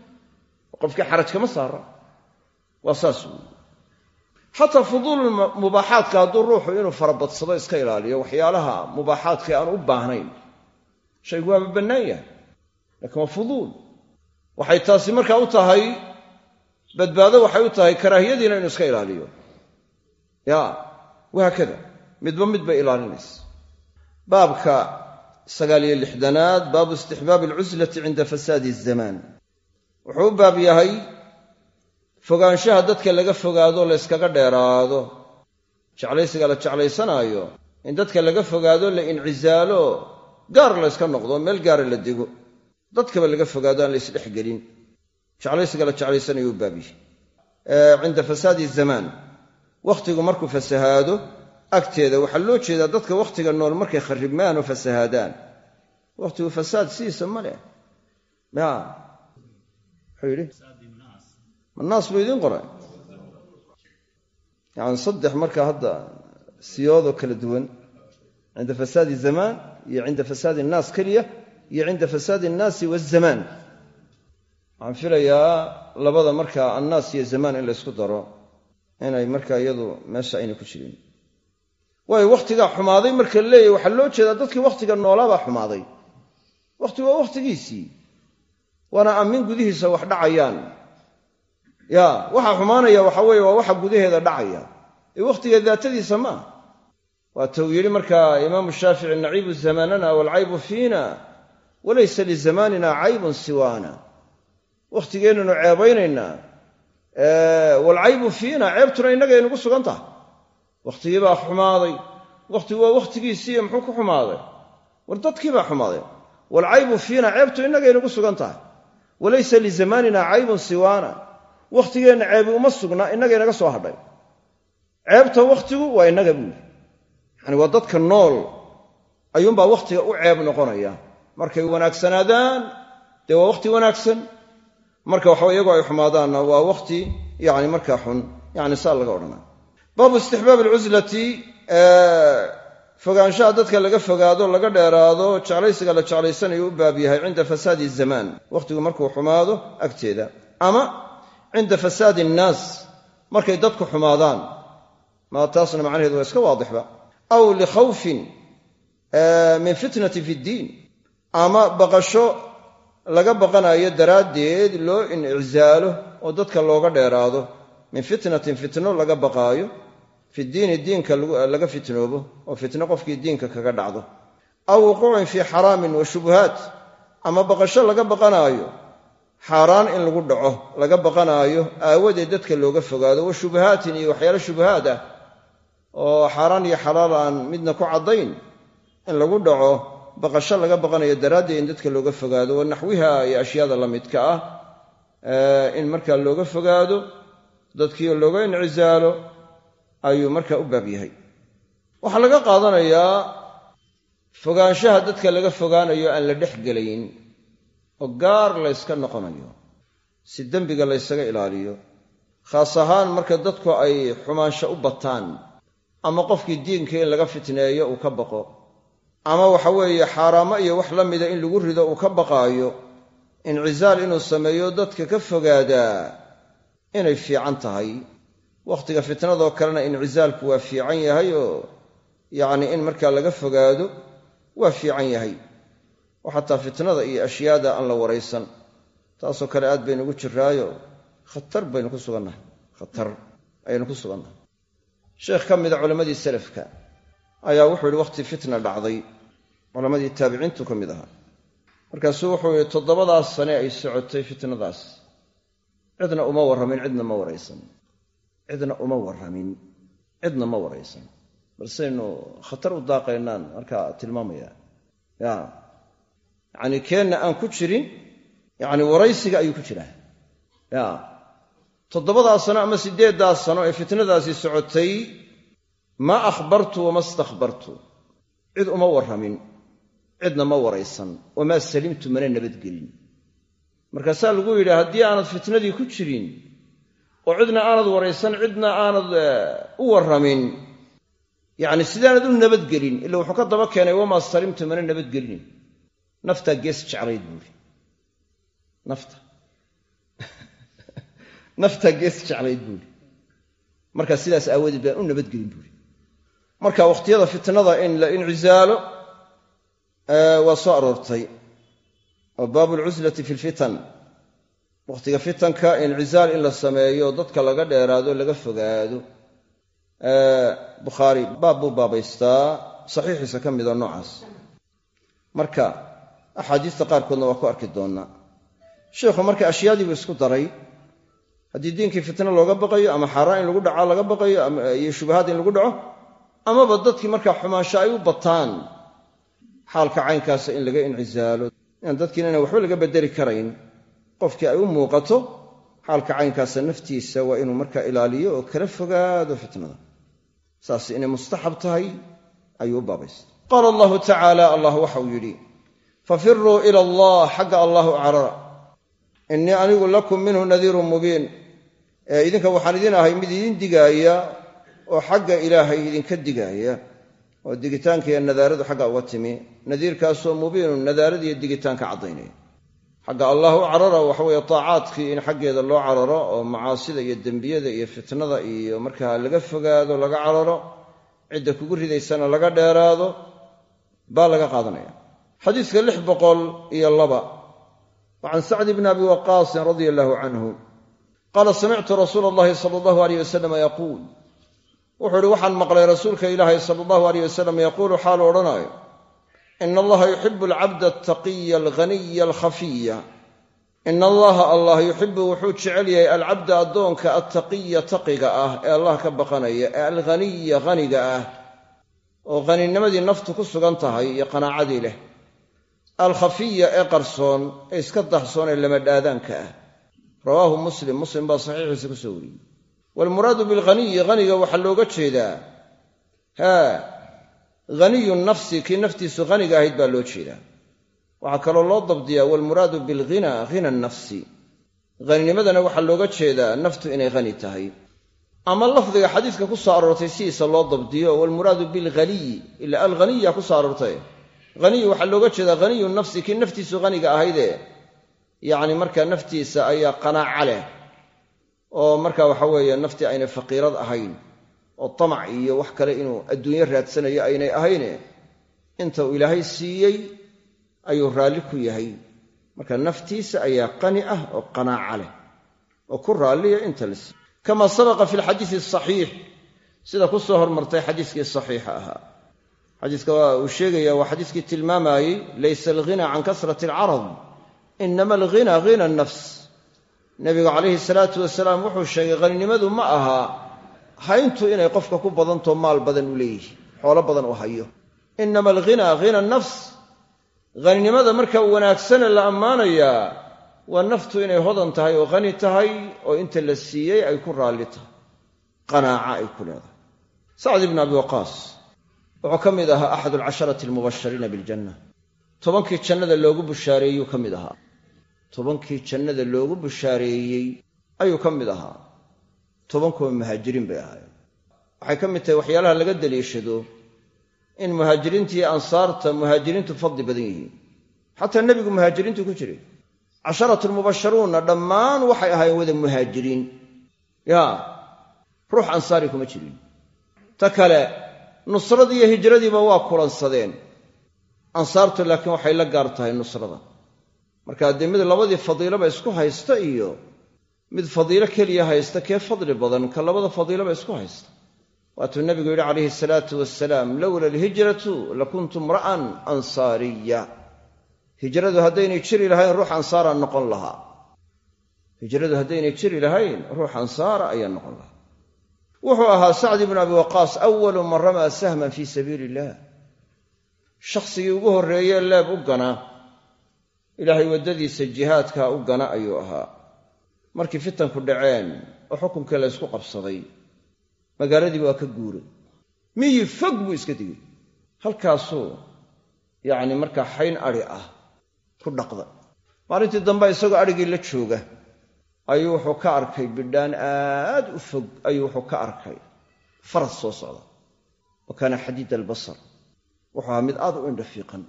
Qofkii xaraj kama saara. Waa saas wey xataa fuduulu mubaaxaadka hadduu ruuxu inuu farabadsado iska ilaaliyo waxyaalaha mubaaxaadka aan u baahnayn shaygu waaba bannaan yahay. Laakiin waa fuduul. Waxay taasi markaa u tahay badbaado waxay u tahay karaahiyadiina inuu iska ilaaliyo. Ya wahaakada midba mid bay ilaalinaysa. Baabka sagaaliyo lixdanaad baabu istixbaabi alcuslati cinda fasaadi azamaan wuxuu u baab yahay fogaanshaha dadka laga fogaado layskaga dheeraado. Jeclaysiga la jeclaysanaayo in dadka laga fogaado la incisaalo gaar layska noqdo meel gaara la dego. Dadkaba laga fogaado aan la isdhex gelin jeclaysiga la jeclaysanayo u baab yahay. Cinda fasaadi zamaan wakhtigu markuu fasahaado agteeda waxaa loo jeedaa dadka wakhtiga nool markay kharibmaan oo fasahaadaan. Wakhtigu fasaad sidiisa ma leh. Ya muxuu yidhi manaas buu idiin qoray. Yani saddex markaa hadda siyoodoo kala duwan cinda fasaadi zamaan iyo cinda fasaadi innaas keliya iyo cinda fasaadi innaasi wazamaan waxaan filayaa labada markaa annaas iyo zamaan in laysku daro inay markaa iyadu meesha aynay ku jirin. Waayo wakhtigaa xumaaday marka leeyahy waxaa loo jeedaa dadkii wakhtiga noolaabaa xumaaday. Wakhtigu waa wakhtigiisii. Waana amin gudihiisa wax dhacayaan. Ya waxaa xumaanaya waxa weeye waa waxa gudaheeda dhacaya. Ee wakhtiga daatadiisa ma. Ah waata uu yidhi markaa imaamu shaafici naciibu zamanana waalcaybu fiina walaysa lizamaanina caybun siwaana. Wakhtigeennanu ceebaynaynaa waalcaybu fiina ceebtuna innagay nagu sugan tahay. Wakhtigii baa xumaaday. Wakhtigu waa wakhtigiisiiyo muxuu ku xumaaday? War dadkii baa xumaaday. Waalcaybu fiina ceebtu innagay nagu sugan tahay. Walaysa lizamaanina caybun siwaana. Wakhtigeenna ceebi uma sugna innagay naga soo hadhay. Ceebta wakhtigu waa innaga buuli yacani waa dadka nool. Ayuunbaa wakhtiga u ceeb noqonaya. Markay wanaagsanaadaan dee waa wakhti wanaagsan marka waxaba iyagoo ay xumaadaanna waa wakhti yani markaa xun yani saa laga odhanaya baabu istixbaab alcuslati fogaanshaha dadka laga fogaado laga dheeraado jeclaysiga la jeclaysanayo u baab yahay cinda fasaadi zamaan wakhtigu markuu xumaado agteeda. Ama cinda fasaadi innaas markay dadku xumaadaan. Ma taasna macnaheedu waa iska waadixba. Aw likhawfin min fitnati fi ddiin. Ama baqasho laga baqanayo daraaddeed loo inicisaalo oo dadka looga dheeraado. Min fitnatin fitno laga baqaayo fi diini diinka laga fitnoobo oo fitno qofkii diinka kaga dhacdo. Aw wuquucin fii xaraamin wa shubuhaat ama baqasho laga baqanaayo xaaraan in lagu dhaco laga baqanaayo aawadeed dadka looga fogaado wa shubahaatin iyo waxyaalo shubahaad ah oo xaaraan iyo xalaal aan midna ku caddayn in lagu dhaco baqasho laga baqanayo daraaddeed in dadka looga fogaado wa naxwiha iyo ashyaada la midka ah in markaa looga fogaado dadkiio looga incisaalo ayuu markaa u baab yahay. Waxaa laga qaadanayaa fogaanshaha dadka laga fogaanayo aan la dhex gelayn oo gaar layska noqonayo si dembiga laysaga ilaaliyo. Khaas ahaan marka dadku ay xumaansho u bataan ama qofkii diinka in laga fitneeyo uu ka baqo ama waxa weeye xaaraamo iyo wax la mida in lagu rido uu ka baqaayo incizaal inuu sameeyo dadka ka fogaadaa inay fiican tahay. Wakhtiga fitnadoo kalena incizaalku waa fiican yahay oo yacni in markaa laga fogaado waa fiican yahay. Oo xataa fitnada iyo ashyaada aan la waraysan. Taasoo kale aad baynu ugu jiraayo khatar baynu ku sugannahay. Khatar ayaynu ku sugannahay. Sheekh ka mida culammadii salafka ayaa wuxuu yihi wakhti fitna dhacday culammadii taabiciintu ka mid ahaa. Markaasuu wuxuu yihi toddobadaas sane ay socotay fitnadaas. Cidna uma warramin cidna ma waraysan. Cidna uma warramin cidna ma waraysan. Balseynu khatar u daaqaynaan markaa tilmaamaya. Ya yacni keenna aan ku jirin yacni waraysiga ayuu ku jiraa. Ya toddobadaa sano ama siddeeddaas sano ee fitnadaasi socotay maa akhbartu wama istakhbartu cid uma warramin cidna ma waraysan wamaa salimtu mana nabadgelin markaasaa lagu yidhi haddii aanad fitnadii ku jirin oo cidna aanad waraysan cidna aanad u warramin yacni sidaanad u nabadgelin ila wuxuu ka daba keenay wamaa salimtu mana nabadgelin naftaa gees jeclayd buuri nafta. *laughs* Naftaa gees jeclayd buuri markaa sidaas aawadeed baan u nabadgelin buuri marka wakhtiyada fitnada in la incizaalo waa soo aroortay. Oo baabu alcuslati fi lfitan wakhtiga fitanka incizaal in la sameeyo dadka laga dheeraado laga fogaado. Bukhaari baab buu baabaystaa. Saxiixiisa ka mida noocaas. Marka axaadiista qaarkoodna waa ku arki doonnaa sheikhu marka ashyaadii buu isku daray. Haddii diinkii fitno looga baqayo ama xaaraan in lagu dhaco laga baqayo iyo shubahaad in lagu dhaco amaba dadkii markaa xumaansho ay u bataan xaalka caynkaasa in laga incizaalo dadkiina inaan waxba laga bedeli karayn. Qofkii ay u muuqato xaalka caynkaasa naftiisa waa inuu markaa ilaaliyo oo kala fogaado fitnada. Saas inay mustaxab tahay ayuu u baabaysta qaala allahu tacaala allah waxauu yidhi fafiruu ila allah xagga allahu carara. Innii anigu lakum minhu nadiirun mubiin. Ee idinka waxaan idin ahay mid idin digaaya oo xagga ilaahay idinka digaaya oo digitaanka iyo nadaaradu xagga uga timi nadiirkaasoo mubiinun nadaaradiiyo digitaanka caddaynaya xagga allah u carara waxa weeye taacaadkii in xaggeeda loo cararo oo macaasida iyo dembiyada iyo fitnada iyo markaa laga fogaado laga cararo cidda kugu ridaysana laga dheeraado baa laga qaadanaya. Xadiiska lix boqol iyo laba wa can sacdi bni abi waqaasin radia allahu canhu qaala samictu rasuula allahi sala allahu aleyh wasalama yaquul wuxuu ihi waxaan maqlay rasuulka ilaahay sala allahu aleyh wasalam yaquulu xaalu odhanaayo ina allaha yuxibu alcabda altaqiya alghaniya alkhafiya ina allaha allah yuxibu wuxuu jecel yahay alcabda addoonka altaqiya taqiga ah ee allah ka baqanaya ee alghaniya haniga ah oo haninimadii naftu ku sugan tahay iyo qanaacadii leh. Alkhafiya ee qarsoon ee iska daxsoon ee lamadhaadaanka ah. Rawaahu muslim muslim baa saxiixiisa ku soo wariyey waalmuraadu bilghaniyi haniga waxaa looga jeedaa. Haniyu nafsi kii naftiisu haniga ahayd baa loo jeedaa. Waxaa kaloo loo dabdiyaa waalmuraadu bilghina hina nafsi. Haninimadana waxaa looga jeedaa naftu inay hani tahay. Ama lafdiga xadiiska ku soo aroortay sidiisa loo dabdiyo waalmuraadu bilghaniyi ila alghaniya ku soo aroortay. Haniyi waxaa looga jeedaa haniyu nafsi kii naftiisu haniga ahaydee. Yacni markaa naftiisa ayaa qanaaca leh oo marka waxa weeye naftii aynay faqiirad ahayn oo tamac iyo wax kale inuu adduunyo raadsanayo aynay ahayne inta uu ilaahay siiyey ayuu raalli ku yahay. Marka naftiisa ayaa qani ah oo qanaaca leh oo ku raalliya inta la siiy kama sabaqa fi alxadiisi asaxiix sida ku soo hormartay xadiiskii saxiixa ahaa. Xadiiska waa uu sheegaya waa xadiiskii tilmaamayey laysa alghina can kasrati alcarad inama alghina hina nafs nebigu calayhi salaatu wasalaam wuxuu sheegay haninimadu ma aha hayntu inay qofka ku badantoo maal badan u leeyihi xoolo badan u hayo. Inama alghina hina nafs haninimada marka wanaagsane la ammaanayaa waa naftu inay hodan tahay oo hani tahay oo inta la siiyey ay ku raalli tahay qanaaca ay ku leedahay. Sacd ibn abi waqaas wuxuu ka mid ahaa axad alcasharati almubashariina biljanna. Tobankii jannada loogu bushaareeyuu ka mid ahaa tobankii jannada loogu bushaareeyey ayuu ka mid ahaa. tobankuwa muhaajiriin bay ahaayeen. Waxay ka mid tahay waxyaalaha laga daliishado in muhaajiriinta iyo ansaarta muhaajiriintu fadli badan yihiin. Xataa nebigu muhaajiriintu ku jiray casharatu lmubasharuunna dhammaan waxay ahaayeen wada muhaajiriin. Ya ruux ansaari kuma jirin. Ta kale nusradii iyo hijradiiba waa kulansadeen. Ansaartu laakiin waxay la gaar tahay nusrada markaa dee mid labadii fadiilaba isku haysta iyo mid fadiilo keliya haysta kee fadli badan? Ka labada fadiilaba isku haysta. Waatuu nabigu yidhi calayhi salaatu wasalaam lowla alhijratu lakuntu mra'an ansaariya. Hijradu haddaynay jiri lahayn ruux ansaara noqon lahaa. Hijradu haddaynay jiri lahayn ruux ansaara ayaa noqon lahaa. Wuxuu ahaa sacd ibnu abi waqaas awalu man ramaa sahman fii sabiili illah shakhsigii ugu horreeye leeb u gana ilaahay waddadiisa jihaadkaa u gana ayuu ahaa. Markii fitanku dhaceen oo xukunkii la ysku qabsaday magaaladiiba waa ka guuray. Miyi fog buu iska digay? Halkaasuu yacni markaa xayn adhi ah ku dhaqda. Maalintii dambe isagoo adhigii la jooga ayuu wuxuu ka arkay bidhaan aad u fog ayuu wuxuu ka arkay. Faras soo socda. Wa kaana xadiid albasar. Wuxuu ahaa mid aad u indhafiiqan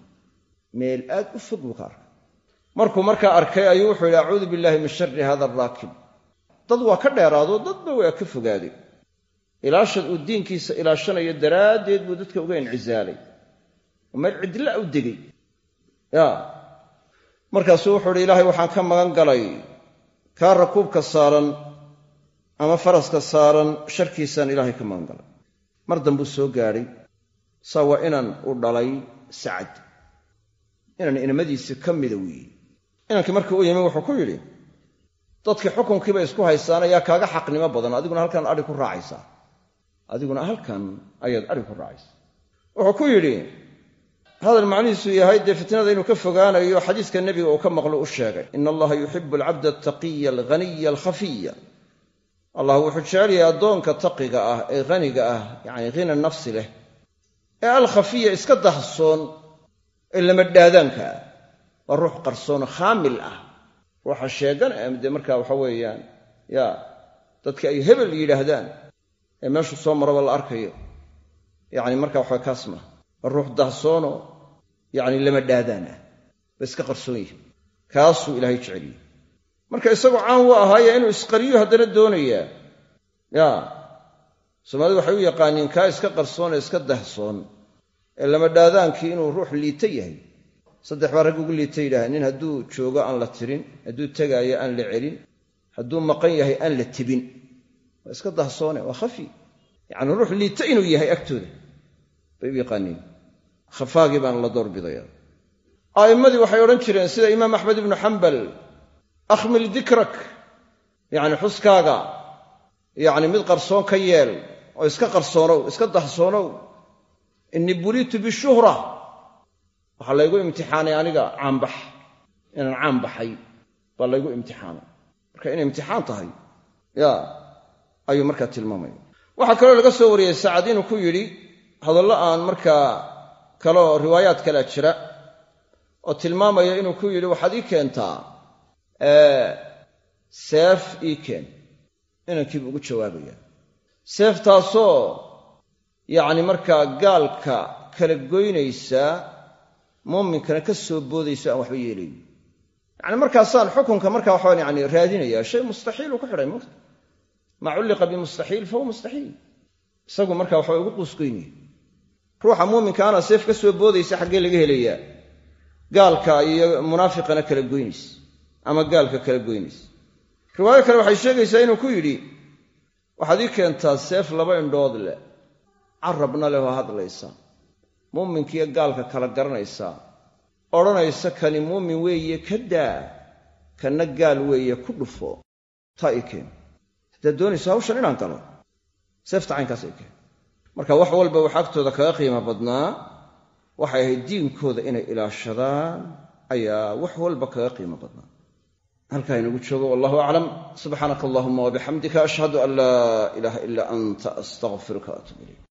meel aad u fog buu ka arkay markuu markaa arkay ayuu wuxuu yidhi acuudu billaahi min shari hada araakib dad waa ka dheeraado dadba waa ka fogaaday ilaashad uu diinkiisa ilaashanayo daraaddeed buu dadka uga incizaalay oo meel cidla u degay. Ya markaasuu wuxuu idhi ilaahay waxaan ka magan galay. Kaa rakuubka saaran ama faraska saaran sharkiisaan ilaahay ka magan galay. Mar dambuu soo gaadhay. Saa waa inaan u dhalay sacad. Inaan inamadiisii ka mida weeye inankii markii u yimi wuxuu ku yidhi dadkii xukunkiiba isku haystaan ayaa kaaga xaqnimo badan. Adiguna halkan adhi ku raacaysaa. Adiguna halkan ayaad adhi ku raacaysaa. Wuxuu ku yidhi hadal macnihiisu yahay dee fitnada inuu ka fogaanayo xadiiska nebiga uu ka maqlo u sheegay. Ina allaha yuxibu alcabda altaqiya alghaniya alkhafiya. Allah wuxuu jecel yahay addoonka taqiga ah ee haniga ah yacni hina nafsi leh ee alkhafiya iska dahsoon ee lamadhaadaanka ah waa ruux qarsoonoo khaamil ah. Ruuxa sheegan ee dee markaa waxa weeyaan ya dadka ay hebel yidhaahdaan ee meeshu soo maraba la arkayo. Yacni markaa waxa kaasma waa ruux dahsoono yacni lama dhaadaan ah ba iska qarsoon yihi kaasuu ilaahay jeceliyey marka isagoo caan u ahaaye inuu isqariyo haddana doonayaa. Ya soomaalidu waxay u yaqaaniin kaa iska qarsoon ee iska dahsoon ee lama dhaadaankii inuu ruux liita yahay saddex baa rag ugu liita yidhaha nin hadduu joogo aan la tirin hadduu tegaayo aan la celin hadduu maqan yahay aan la tibin. Waa iska dahsoone waa khafi. Yacni ruux liita inuu yahay agtooda. Bay u yaqaaniin. Khafaagii baana la doorbidaya a'immadii waxay odhan jireen sida imaam axmed ibnu xambal akhmil dikrak yacni xuskaaga yacni mid qarsoon ka yeel oo iska qarsoonow iska dahsoonow. Innii buliitu bishuhra waxaa laygu imtixaanay aniga caanbax inaan caan baxay baa laygu imtixaanay. Marka inay imtixaan tahay ya ayuu markaa tilmaamaya. Waxaa kaloo laga soo wariyey sacad inuu ku yidhi hadallo aan markaa kaloo riwaayaad kalea jira oo tilmaamaya inuu ku yidhi waxaad ii keentaa seef ii keen. Inankiibu ugu jawaabaya. Seeftaasoo yacni markaa gaalka kala goynaysaa muuminkana ka soo boodayso aan waxba yeelayn yacni markaasaan xukunka markaa waxaan yani raadinayaa shay mustaxiiluu ku xidhay mogta maa culliqa bimustaxiil fahuwa mustaxiil. Isagu markaa waxba ugu quusgoynaya ruuxa muuminkaana seef ka soo boodaysa xaggee laga helayaa. Gaalka iyo munaafiqana kala goynaysa ama gaalka kala goynaysa riwaayo kale waxay sheegaysaa inuu ku yidhi waxaad ii keentaa seef laba indhood leh carabna leh oo hadlaysa muuminkiiyo gaalka kala garanaysaa odhanaysa kani muumin weeye ka daa kanna gaal weeye ku dhufo. Taa ii keen. Haddaad doonayso hawshan inaan galo seefta caynkaas ii keen. Marka wax walba wax agtooda kaga qiimo badnaa waxay ahayd diinkooda inay ilaashadaan ayaa wax walba kaga qiimo badnaa. Halkaa inagu joogo wallahu aclam. Subxaanaka allahuma wabixamdika ashhadu an laa ilaaha ilaa anta astaqfiruka atub ilayk